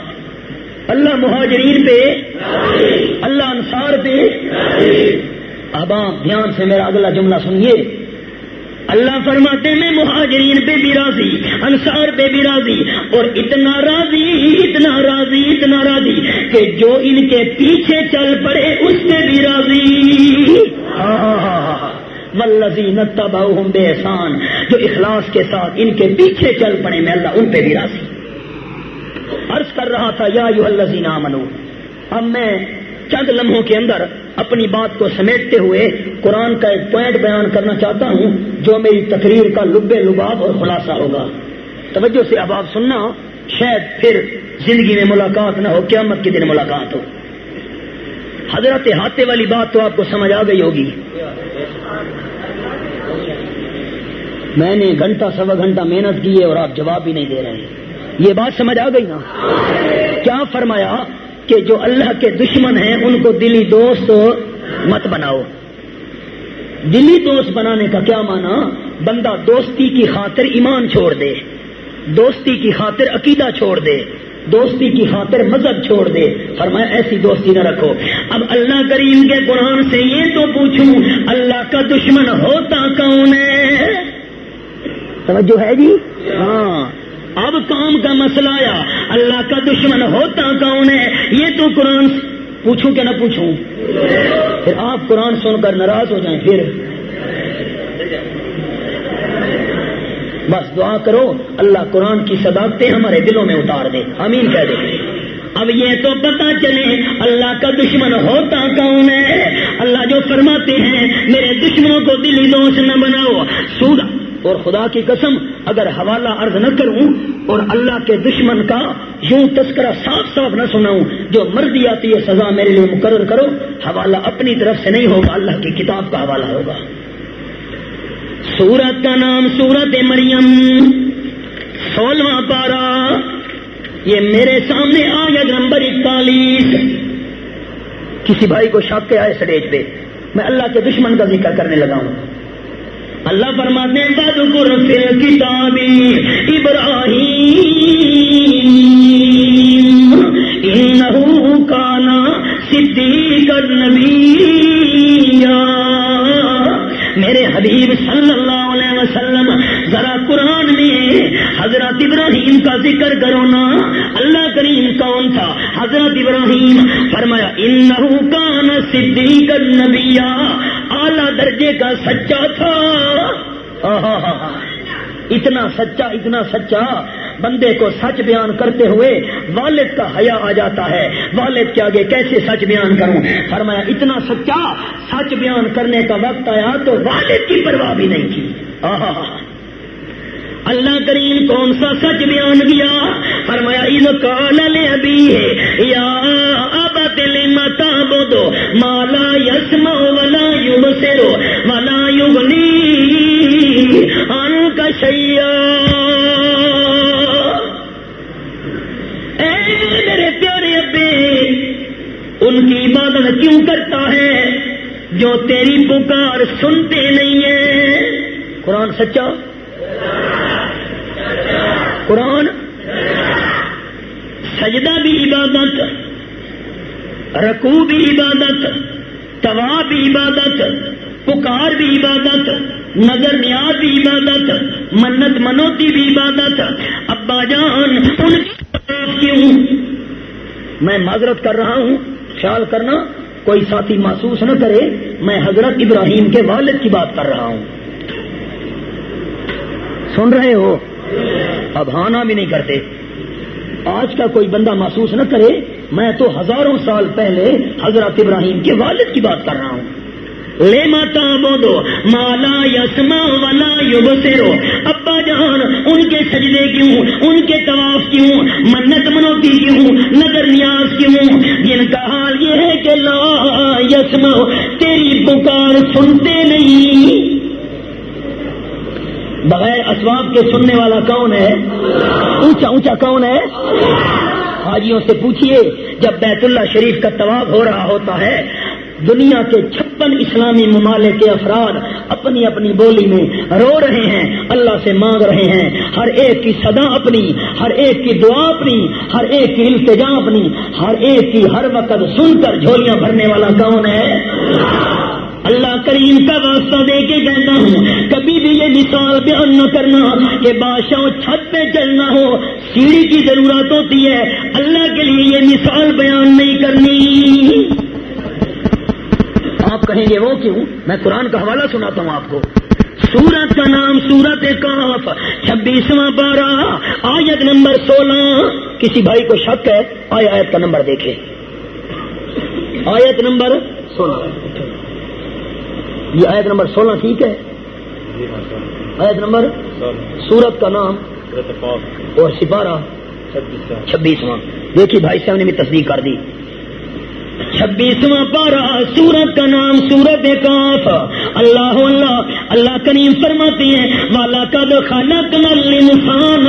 اللہ مہاجرین پہ اللہ انصار پہ اب آپ دھیان سے میرا اگلا جملہ سنیے۔ اللہ فرماتے میں مہاجرین پہ بھی راضی، انصار پہ بھی راضی، اور اتنا راضی اتنا راضی اتنا راضی کہ جو ان کے پیچھے چل پڑے اس پہ بھی راضی۔ ولزین تباؤہم بے احسان جو اخلاص کے ساتھ ان کے پیچھے چل پڑے، میں اللہ ان پہ بھی راضی۔ عرض کر رہا تھا، یا یو الزین منو اب میں چند لمحوں کے اندر اپنی بات کو سمیٹتے ہوئے قرآن کا ایک پوائنٹ بیان کرنا چاہتا ہوں، جو میری تقریر کا لبے لباب اور خلاصہ ہوگا۔ توجہ سے اب آپ سننا، شاید پھر زندگی میں ملاقات نہ ہو، قیامت کے دن ملاقات ہو۔ حضرت ہاتھے والی بات تو آپ کو سمجھ آ گئی ہوگی۔ میں نے گھنٹہ سوا گھنٹہ محنت کی ہے اور آپ جواب بھی نہیں دے رہے ہیں۔ یہ بات سمجھ آ گئی نا؟ کیا فرمایا؟ کہ جو اللہ کے دشمن ہیں ان کو دلی دوست مت بناؤ۔ دلی دوست بنانے کا کیا مانا بندہ دوستی کی خاطر ایمان چھوڑ دے، دوستی کی خاطر عقیدہ چھوڑ دے، دوستی کی خاطر مذہب چھوڑ دے۔ فرمایا، ایسی دوستی نہ رکھو۔ اب اللہ کریم کے قرآن سے یہ تو پوچھوں، اللہ کا دشمن ہوتا کون ہے؟ توجہ ہے جی؟ ہاں۔ اب کام کا مسئلہ آیا۔ اللہ کا دشمن ہوتا کون ہے؟ یہ تو قرآن پوچھوں کہ نہ پوچھوں؟ پھر آپ قرآن سن کر ناراض ہو جائیں پھر۔ بس دعا کرو، اللہ قرآن کی صداقتیں ہمارے دلوں میں اتار دے۔ امین کہہ دے۔ اب یہ تو پتا چلے، اللہ کا دشمن ہوتا کون ہے؟ اللہ جو فرماتے ہیں، میرے دشمنوں کو دلی دوست نہ بناؤ۔ سوگا اور خدا کی قسم اگر حوالہ عرض نہ کروں اور اللہ کے دشمن کا یوں تذکرہ صاف صاف نہ سناؤں جو مرضی آتی ہے سزا میرے لیے مقرر کرو، حوالہ اپنی طرف سے نہیں ہوگا، اللہ کی کتاب کا حوالہ ہوگا۔ سورت کا نام سورت مریم، سولہواں پارا۔ یہ میرے سامنے آیت نمبر اکتالیس۔ کسی بھائی کو شک کے آئے سٹیج پہ، میں اللہ کے دشمن کا ذکر کرنے لگا ہوں۔ اللہ فرماتے ہیں بدر قرفل کتابی ابراہیم انہو کانا صدیق النبی میرے حبیب صلی اللہ علیہ وسلم، ذرا قرآن میں حضرت ابراہیم کا ذکر کرو نا۔ اللہ کریم کون تھا؟ حضرت ابراہیم۔ فرمایا ان کان صدیق النبیہ اعلی درجے کا سچا تھا۔ اتنا سچا اتنا سچا۔ بندے کو سچ بیان کرتے ہوئے والد کا حیا آ جاتا ہے۔ والد کے آگے کیسے سچ بیان کروں؟ فرمایا، اتنا سچا سچ بیان کرنے کا وقت آیا تو والد کی پرواہ بھی نہیں تھی اللہ کریم کون سا سچ بیان کیا؟ فرمایا ان کال ابھی ہے یا دل متا بو مالا یسم ولا یوگ سیرو ولا یوگنی کا شیا میرے پیارے ابے ان کی عبادت کیوں کرتا ہے جو تیری پکار سنتے نہیں ہیں قرآن سچا؟ قرآن؟ سجدہ بھی عبادت رکو بھی عبادت توا بھی عبادت، پکار بھی عبادت نظر نیاز بھی عبادت، منت منوتی بھی عبادت۔ ابا جان، ان کیوں؟ میں معذرت کر رہا ہوں، خیال کرنا، کوئی ساتھی محسوس نہ کرے، میں حضرت ابراہیم کے والد کی بات کر رہا ہوں۔ سن رہے ہو؟ اب ہانا بھی نہیں کرتے۔ آج کا کوئی بندہ محسوس نہ کرے، میں تو ہزاروں سال پہلے حضرت ابراہیم کے والد کی بات کر رہا ہوں۔ لے ماتا بولو مالا یسما والا یوگ سیرو ابا جان، ان کے سجدے کیوں؟ ان کے طواف کیوں؟ منت منوتی کیوں؟ نظر نیاز کیوں؟ جن کا حال یہ ہے کہ لا یسما تیری پکار سنتے نہیں۔ بغیر اسباب کے سننے والا کون ہے؟ اونچا اونچا کون ہے؟ حاجیوں سے پوچھئے، جب بیت اللہ شریف کا طواف ہو رہا ہوتا ہے دنیا کے چھپن اسلامی ممالک کے افراد اپنی اپنی بولی میں رو رہے ہیں، اللہ سے مانگ رہے ہیں۔ ہر ایک کی صدا اپنی، ہر ایک کی دعا اپنی، ہر ایک کی التجا اپنی، ہر ایک کی ہر وقت سن کر جھولیاں بھرنے والا کون ہے؟ اللہ کریم کا واسطہ دے کے کہتا ہوں، کبھی بھی یہ مثال بیان نہ کرنا کہ بادشاہ چھت پہ چلنا ہو، سیڑھی کی ضرورت ہوتی ہے۔ اللہ کے لیے یہ مثال بیان نہیں کرنی۔ آپ کہیں گے وہ کیوں؟ میں قرآن کا حوالہ سناتا ہوں آپ کو۔ سورت کا نام سورت کاف، چھبیسواں بارہ آیت نمبر سولہ۔ کسی بھائی کو شک ہے، آئے آیت کا نمبر دیکھے آیت نمبر سولہ۔ یہ آیت نمبر سولہ ٹھیک ہے؟ آیت نمبر سورت کا نام اور سپارہ چھبیسواں۔ دیکھیے بھائی صاحب نے بھی تصدیق کر دی۔ چھبیسواں پارہ، سورت کا نام سورت کاف۔ اللہ اللہ اللہ کریم فرماتی ہیں، والا کد خانا کمل انسان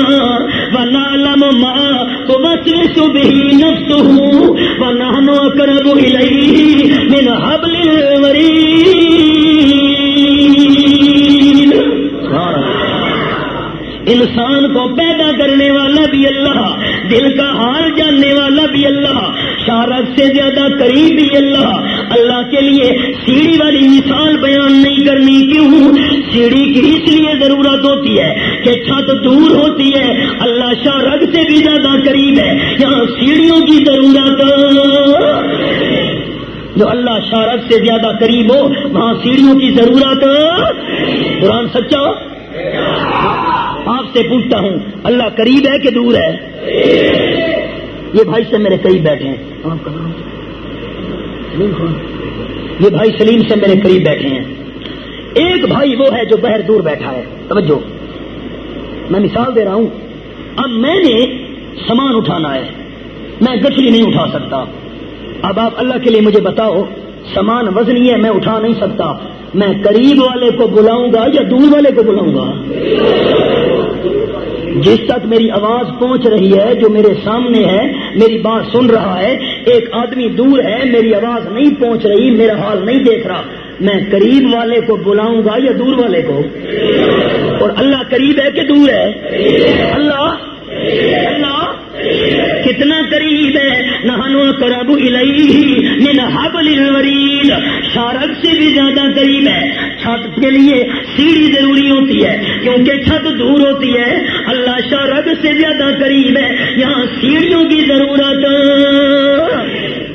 والا علم ما کو بس صبح نفس ہوں وہ نانو کرب من حبل الورید۔ انسان کو پیدا کرنے والا بھی اللہ، دل کا حال جاننے والا بھی اللہ شارت سے زیادہ قریب بھی اللہ۔ اللہ کے لیے سیڑھی والی مثال بیان نہیں کرنی کیوں؟ سیڑھی کی اس لیے ضرورت ہوتی ہے کہ چھت دور ہوتی ہے۔ اللہ شارک سے بھی زیادہ قریب ہے۔ یہاں سیڑھیوں کی ضرورت۔ جو اللہ شارک سے زیادہ قریب ہو، وہاں سیڑھیوں کی ضرورت۔ قرآن سچا؟ سے پوچھتا ہوں، اللہ قریب ہے کہ دور ہے؟ یہ بھائی سے میرے قریب بیٹھے ہیں۔ یہ بھائی سلیم سے میرے قریب بیٹھے ہیں۔ ایک بھائی وہ ہے جو بہر دور بیٹھا ہے۔ توجہ۔ میں مثال دے رہا ہوں۔ اب میں نے سامان اٹھانا ہے۔ میں گٹھلی نہیں اٹھا سکتا۔ اب آپ اللہ کے لیے مجھے بتاؤ، سامان وزنی ہے، میں اٹھا نہیں سکتا۔ میں قریب والے کو بلاؤں گا یا دور والے کو بلاؤں گا؟ جس تک میری آواز پہنچ رہی ہے، جو میرے سامنے ہے، میری بات سن رہا ہے، ایک آدمی دور ہے، میری آواز نہیں پہنچ رہی، میرا حال نہیں دیکھ رہا۔ میں قریب والے کو بلاؤں گا یا دور والے کو؟ اور اللہ قریب ہے کہ دور ہے؟ اللہ؟ اللہ کتنا قریب ہے نہانو کرب من حبل الورید۔ شارک سے بھی زیادہ قریب ہے۔ چھت کے لیے سیڑھی ضروری ہوتی ہے، کیونکہ چھت دور ہوتی ہے۔ اللہ شاہ سے زیادہ قریب ہے۔ یہاں سیڑھیوں کی ضرورت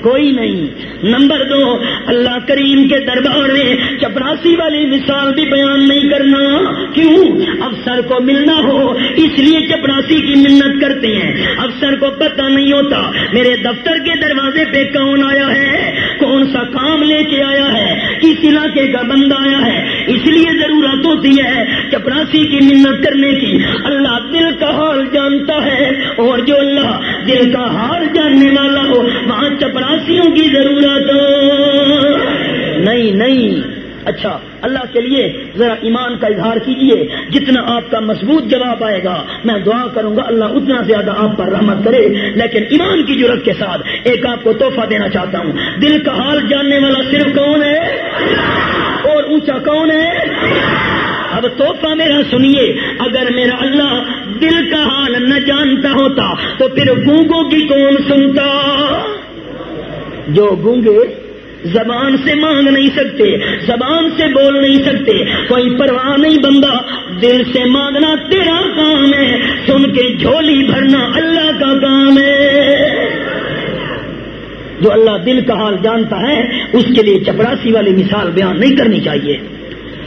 کوئی نہیں۔ نمبر دو، اللہ کریم کے دربار میں چپراسی والی مثال بھی بیان نہیں کرنا۔ کیوں؟ افسر کو ملنا ہو، اس لیے چپراسی کی منت کرتے ہیں۔ افسر کو پتہ نہیں ہوتا، میرے دفتر کے دروازے پہ کون آیا ہے؟ کون سا کام لے کے آیا ہے؟ کس علاقے کا بندہ آیا ہے؟ اس لیے ضرورت ہوتی ہے چپراسی کی منت کرنے کی۔ اللہ دل کا حال جانتا ہے اور جو اللہ دل کا حال جاننے والا ہو، وہاں چپراسیوں کی ضرورت نہیں نہیں۔ اچھا اللہ کے لیے ذرا ایمان کا اظہار کیجیے۔ جتنا آپ کا مضبوط جواب آئے گا، میں دعا کروں گا، اللہ اتنا زیادہ آپ پر رحمت کرے۔ لیکن ایمان کی ضرورت کے ساتھ ایک آپ کو تحفہ دینا چاہتا ہوں۔ دل کا حال جاننے والا صرف کون ہے؟ اور اونچا کون ہے؟ اب تحفہ میرا سنیے۔ اگر میرا اللہ دل کا حال نہ جانتا ہوتا، تو پھر گونگوں کی کون سنتا؟ جو گونگے زبان سے مانگ نہیں سکتے، زبان سے بول نہیں سکتے، کوئی پرواہ نہیں بندہ، دل سے مانگنا تیرا کام ہے، سن کے جھولی بھرنا اللہ کا کام ہے۔ جو اللہ دل کا حال جانتا ہے، اس کے لیے چپراسی والی مثال بیان نہیں کرنی چاہیے۔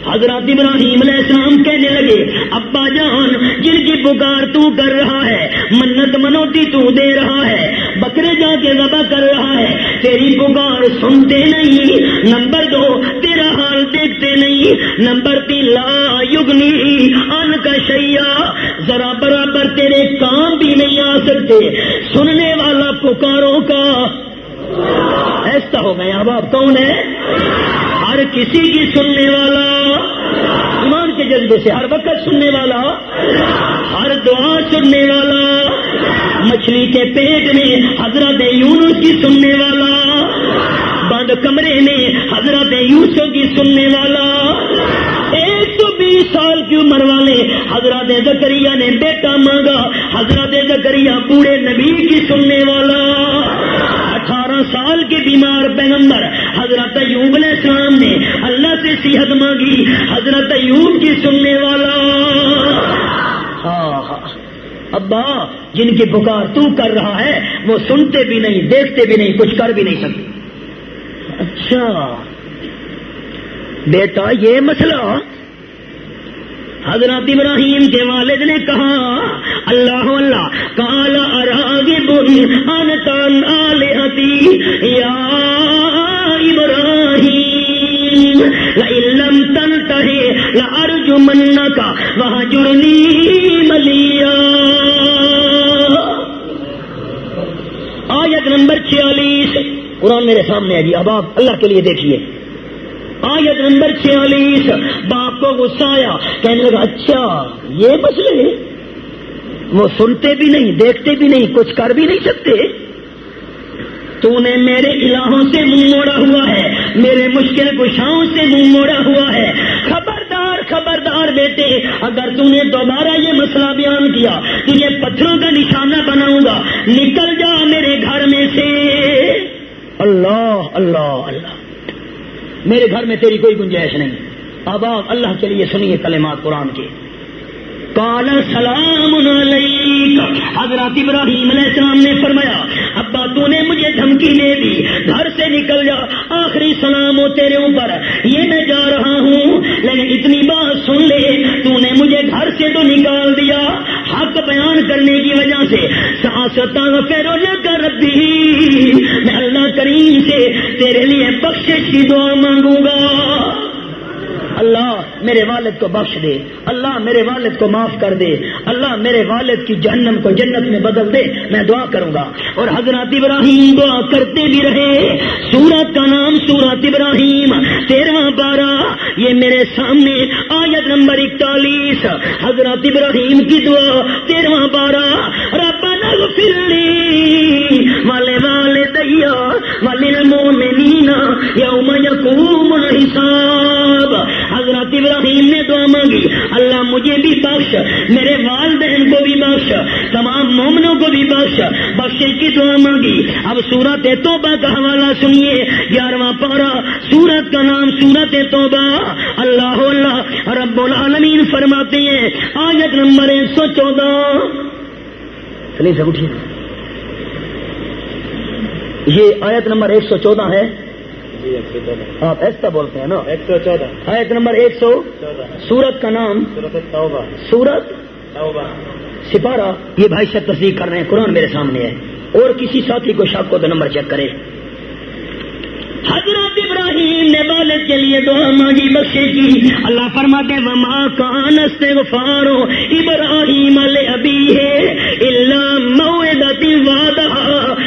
حضرت ابراہیم علیہ السلام کہنے لگے، ابا جان، جن کی پکار تو کر رہا ہے، منت منوتی تو دے رہا ہے، بکرے جا کے ذبح کر رہا ہے، تیری پکار سنتے نہیں، نمبر دو، تیرا حال دیکھتے نہیں، نمبر تین، لا یگنی ان کا شیا ذرا برابر تیرے کام بھی نہیں آ سکتے، سننے والا پکاروں کا، ایسا ہو گیا، اب آپ کون ہے ہر کسی کی سننے والا۔ ایمان کے جذبے سے ہر وقت سننے والا۔ ہر دعا سننے والا۔ مچھلی کے پیٹ میں حضرت یونس کی سننے والا۔ بند کمرے میں حضرت یوسف کی سننے والا۔ ایک سو بیس سال کی عمر والے حضرت زکریہ نے بیٹا مانگا۔ حضرت زکریہ پورے نبی کی سننے والا۔ اٹھارہ سال کے بیمار پیغمبر حضرت ایوب علیہ السلام نے اللہ سے صحت مانگی، حضرت ایوب کی سننے والا۔ ہاں ابا، جن کی پکار تو کر رہا ہے، وہ سنتے بھی نہیں، دیکھتے بھی نہیں، کچھ کر بھی نہیں سکتے۔ اچھا۔ بیٹا، یہ مسئلہ حضرت ابراہیم کے والد نے کہا، اللہ اللہ کالا اراغب انتن آلہتی، یا ابراہیم لئلم تنتہے لأرجمنکا وحجرنی ملیا۔ آیت نمبر چھیالیس، قرآن میرے سامنے ہے جی اب آپ اللہ کے لیے دیکھیے۔ آیت نمبر چھیالیس۔ باپ کو غصہ آیا، کہنے لگا اچھا یہ مسئلے وہ سنتے بھی نہیں، دیکھتے بھی نہیں، کچھ کر بھی نہیں سکتے۔ تو نے میرے الہوں سے منہ موڑا ہوا ہے، میرے مشکل کشاؤں سے منہ موڑا ہوا ہے۔ خبردار خبردار بیٹے، اگر تو نے دوبارہ یہ مسئلہ بیان کیا تجھے پتھروں کا نشانہ بناؤں گا۔ نکل جا میرے گھر میں سے۔ اللہ اللہ اللہ۔ میرے گھر میں تیری کوئی گنجائش نہیں۔ اب آپ اللہ کے لیے سنیے کلمات قرآن کے۔ کال سلام حضرت ابراہیم علیہ السلام نے فرمایا، ابا تو نے مجھے دھمکی دے دی، گھر سے نکل جا، آخری سلام ہو تیرے اوپر۔ یہ میں جا رہا ہوں لیکن اتنی بات سن لے تو نے مجھے گھر سے تو نکال دیا۔ حق بیان کرنے کی وجہ سے ساستا فیرو کر ربی۔ میں اللہ کریم سے تیرے لیے بخش کی دعا مانگوں گا۔ اللہ میرے والد کو بخش دے، اللہ میرے والد کو معاف کر دے، اللہ میرے والد کی جہنم کو جنت میں بدل دے، میں دعا کروں گا۔ اور حضرت ابراہیم دعا کرتے بھی رہے، سورت کا نام سورت ابراہیم، تیرہ بارہ، یہ میرے سامنے آیت نمبر اکتالیس، حضرت ابراہیم کی دعا، تیرہ بارہ ربنا اغفر لی والے والے دیا والمؤمنین یوم یقوم الحساب حضرت ابراہیم نے دعا مانگی، اللہ مجھے بھی بخش، میرے والدین کو بھی بخش، تمام مومنوں کو بھی بخش. بخش کی دعا مانگی. اب سورت توبہ کا حوالہ سنیے، گیارہواں پارا سورت کا نام سورت توبہ. اللہ اللہ رب العالمین فرماتے ہیں، آیت نمبر ایک سو چودہ. چلیے سب اٹھیے۔ یہ آیت نمبر ایک سو چودہ ہے۔ آپ ایسا بولتے ہیں نا؟ ایک سو چودہ۔ آیت نمبر ایک سو سورت کا نام سورت سپارہ یہ بھائی شاید تصدیق کر رہے ہیں قرآن میرے سامنے ہے۔ اور کسی ساتھی کو شاپ کو تو نمبر چیک کرے۔ حضرت ابراہیم نے والد کے لیے دعا مانگی، بخشے کی۔ اللہ فرماتے، وما کان استغفارو ابراہیم علیہ ابی ہے اللہ موعدت وعدہ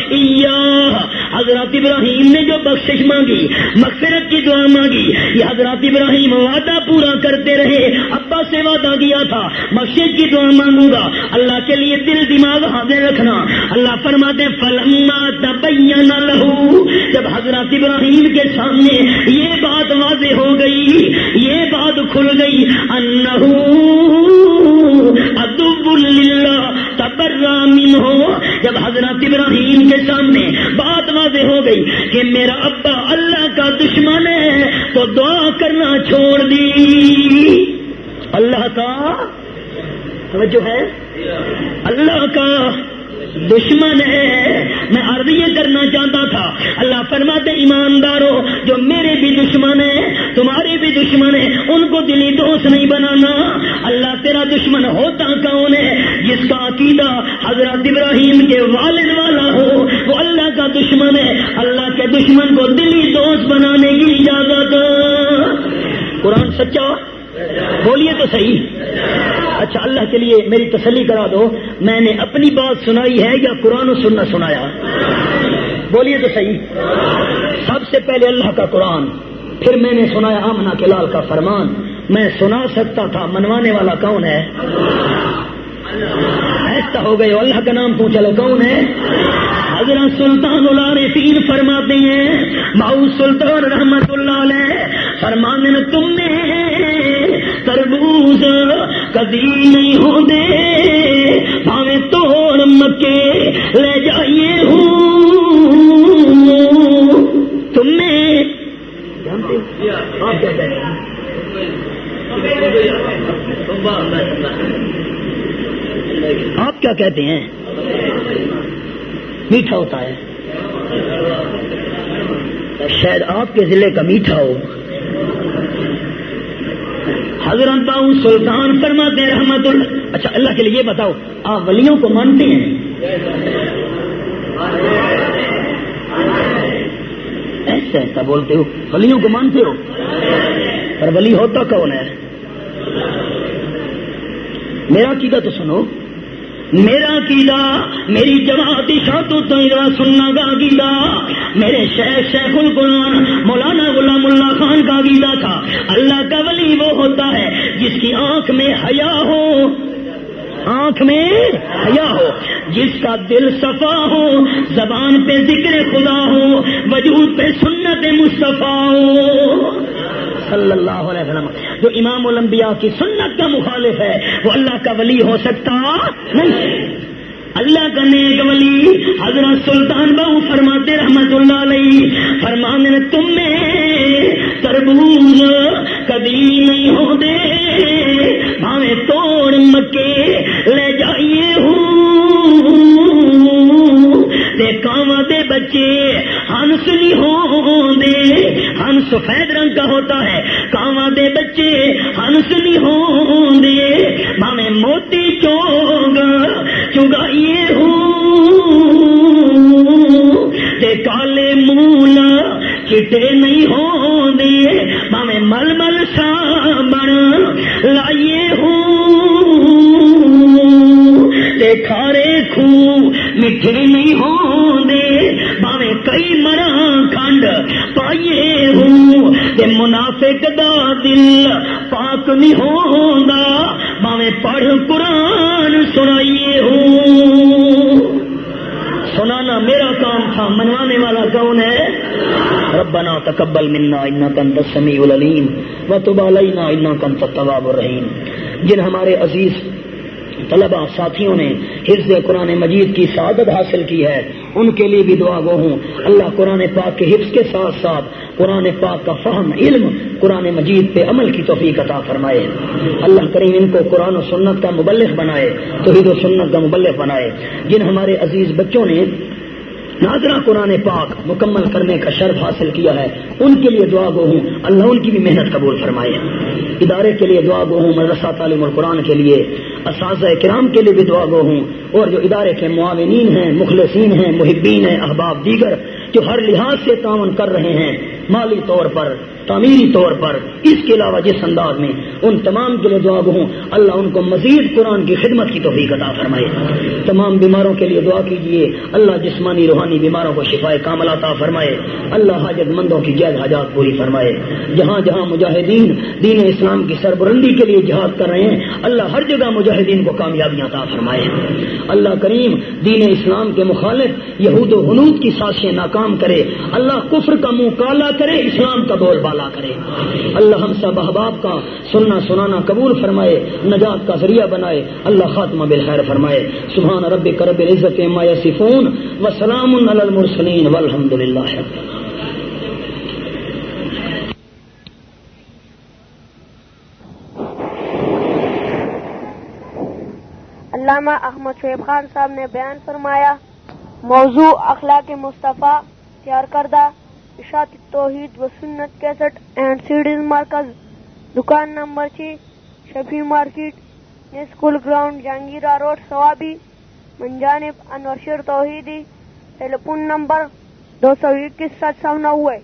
ایاہ حضرت ابراہیم نے جو بخشش مانگی، مغفرت کی دعا مانگی، یہ حضرت ابراہیم وعدہ پورا کرتے رہے، ابا سے وعدہ کیا تھا بخشش کی دعا مانگوں گا۔ اللہ کے لیے دل دماغ حاضر رکھنا۔ اللہ فرماتے، فلما تبین لہو جب حضرت ابراہیم کے سامنے یہ بات واضح ہو گئی، یہ بات کھل گئی، انہو ادب اللہ تبرا ہو جب حضرت ابراہیم کے سامنے بات واضح ہو گئی کہ میرا ابا اللہ کا دشمن ہے، تو دعا کرنا چھوڑ دی۔ اللہ کا جو ہے۔ اللہ کا دشمن ہے۔ میں عرض یہ کرنا چاہتا تھا، اللہ فرماتے ایمانداروں جو میرے بھی دشمن ہیں، تمہارے بھی دشمن ہیں، ان کو دلی دوست نہیں بنانا۔ اللہ تیرا دشمن ہوتا کون ہے؟ جس کا عقیدہ حضرت ابراہیم کے والد والا ہو، وہ اللہ کا دشمن ہے۔ اللہ کے دشمن کو دلی دوست بنانے کی اجازت۔ قرآن سچا؟ بولیے تو صحیح۔ اچھا اللہ کے لیے میری تسلی کرا دو۔ میں نے اپنی بات سنائی ہے یا قرآن و سننا سنایا؟ بولیے تو صحیح۔ سب سے پہلے اللہ کا قرآن، پھر میں نے سنایا آمنا کے لال کا فرمان۔ میں سنا سکتا تھا، منوانے والا کون ہے؟ ایسا ہو گئے اللہ کا نام پوچھا، لو کون ہے؟ حضرت سلطان العارفین فرماتے ہیں، ماؤ سلطان رحمت اللہ علیہ، فرمانے نے تم نے تربوز کبھی نہیں ہو دے بھاوے توڑ مکے لے جائیے ہوں۔ تم نے آپ کیا کہتے ہیں؟ میٹھا ہوتا ہے۔ شاید آپ کے ضلع کا میٹھا ہو۔ حضرت باؤ سلطان فرماتے رحمت اللہ۔ اچھا اللہ کے لیے یہ بتاؤ، آپ ولیوں کو مانتے ہیں؟ ایسا ایسا بولتے ہو، ولیوں کو مانتے ہو؟ پر ولی ہوتا کون ہے؟ میرا عقیدہ تو سنو میرا عقیدہ میری جماعت شاطو تو سننا کا عقیدہ میرے شیخ شیخ القرآن، مولانا غلام اللہ خان کا عقیدہ تھا۔ اللہ کا ولی وہ ہوتا ہے جس کی آنکھ میں حیا ہو۔ آنکھ میں حیا ہو۔ جس کا دل صفا ہو۔ زبان پہ ذکر خدا ہو۔ وجود پہ سنت مصطفیٰ ہو۔ صلی اللہ علیہ وسلم، جو امام الانبیاء کی سنت کا مخالف ہے، وہ اللہ کا ولی ہو سکتا نہیں۔ اللہ کا نیک ولی حضرت سلطان بہو فرماتے رحمت اللہ علیہ فرمانے تم میں تربوز کبھی نہیں ہو دے بھاوے توڑ مکے لے جائیے ہوں دے کاواں دے بچے، ہنس نہیں ہو دے ہنس سفید رنگ کا ہوتا ہے۔ کاواں دے بچے، ہنس نہیں ہو دے بھاوے موتی چوگ چگائیے ہوں دے کالے مولا چٹے نہیں ہو دے بھاوے مل مل سا سامن لائیے ہوں تے کھارے خو میٹھے نہیں ہو دے بھاوے کئی مرا کھنڈ پائیے ہوں۔ تے منافق دا دل پاک نہیں ہوندا بھاوے پڑھ قرآن سنائیے ہوں۔ سنانا میرا کام تھا، منوانے والا کون ہے؟ ربنا تقبل منا انك انت السميع العليم و تبالینہ اللہ کن طواب الرحیم۔ جن ہمارے عزیز طلبا ساتھیوں نے حفظ قرآن مجید کی سعادت حاصل کی ہے۔ ان کے لیے بھی دعا گو ہوں۔ اللہ قرآن پاک کے حفظ کے ساتھ ساتھ قرآن پاک کا فہم، علم قرآن مجید پہ عمل کی توفیق عطا فرمائے۔ اللہ کریم ان کو قرآن و سنت کا مبلغ بنائے، توحید و سنت کا مبلغ بنائے۔ جن ہمارے عزیز بچوں نے ناظرہ قرآن پاک مکمل کرنے کا شرف حاصل کیا ہے۔ ان کے لیے دعا گو ہوں۔ اللہ ان کی بھی محنت قبول فرمائے۔ ادارے کے لیے دعا گو ہوں، مدرسہ، تعلیم القرآن کے لیے۔ اساتذہ کرام کے لیے بھی دعا گو ہوں۔ اور جو ادارے کے معاونین ہیں، مخلصین ہیں، محبین ہیں، احباب دیگر جو ہر لحاظ سے تعاون کر رہے ہیں، مالی طور پر تعمیری طور پر اس کے علاوہ جس انداز میں ان تمام کے لیے دعا ہوں، اللہ ان کو مزید قرآن کی خدمت کی توفیق عطا فرمائے۔ تمام بیماروں کے لیے دعا کیجیے اللہ جسمانی روحانی بیماروں کو شفا کامل عطا فرمائے۔ اللہ حاجت مندوں کی جید حاجات پوری فرمائے۔ جہاں جہاں مجاہدین دین اسلام کی سربرندی کے لیے جہاد کر رہے ہیں، اللہ ہر جگہ مجاہدین کو کامیابیاں عطا فرمائے۔ اللہ کریم دین اسلام کے مخالف یہود و حنود کی سازشیں ناکام کرے۔ اللہ کفر کا منہ کالا کرے، اسلام کا بول بالا کرے۔ اللہ ہم سب احباب کا سننا سنانا قبول فرمائے، نجات کا ذریعہ بنائے۔ اللہ خاتمہ بالخیر فرمائے۔ سبحان رب کرب عزت ما یصفون و سلام المرسلین والحمد للہ علامہ احمد شعیب خان صاحب نے بیان فرمایا، موضوع اخلاق مصطفیٰ تیار کردہ۔ اشاعت توحید و سنت کیسٹ اینڈ سیڈیز مرکز، دکان نمبر چھ Shafi market school ground, Jahangira road Swabi منجانب، Anwar Sher Tauheedi telephone number دو سو اکیس، سات سو نوے۔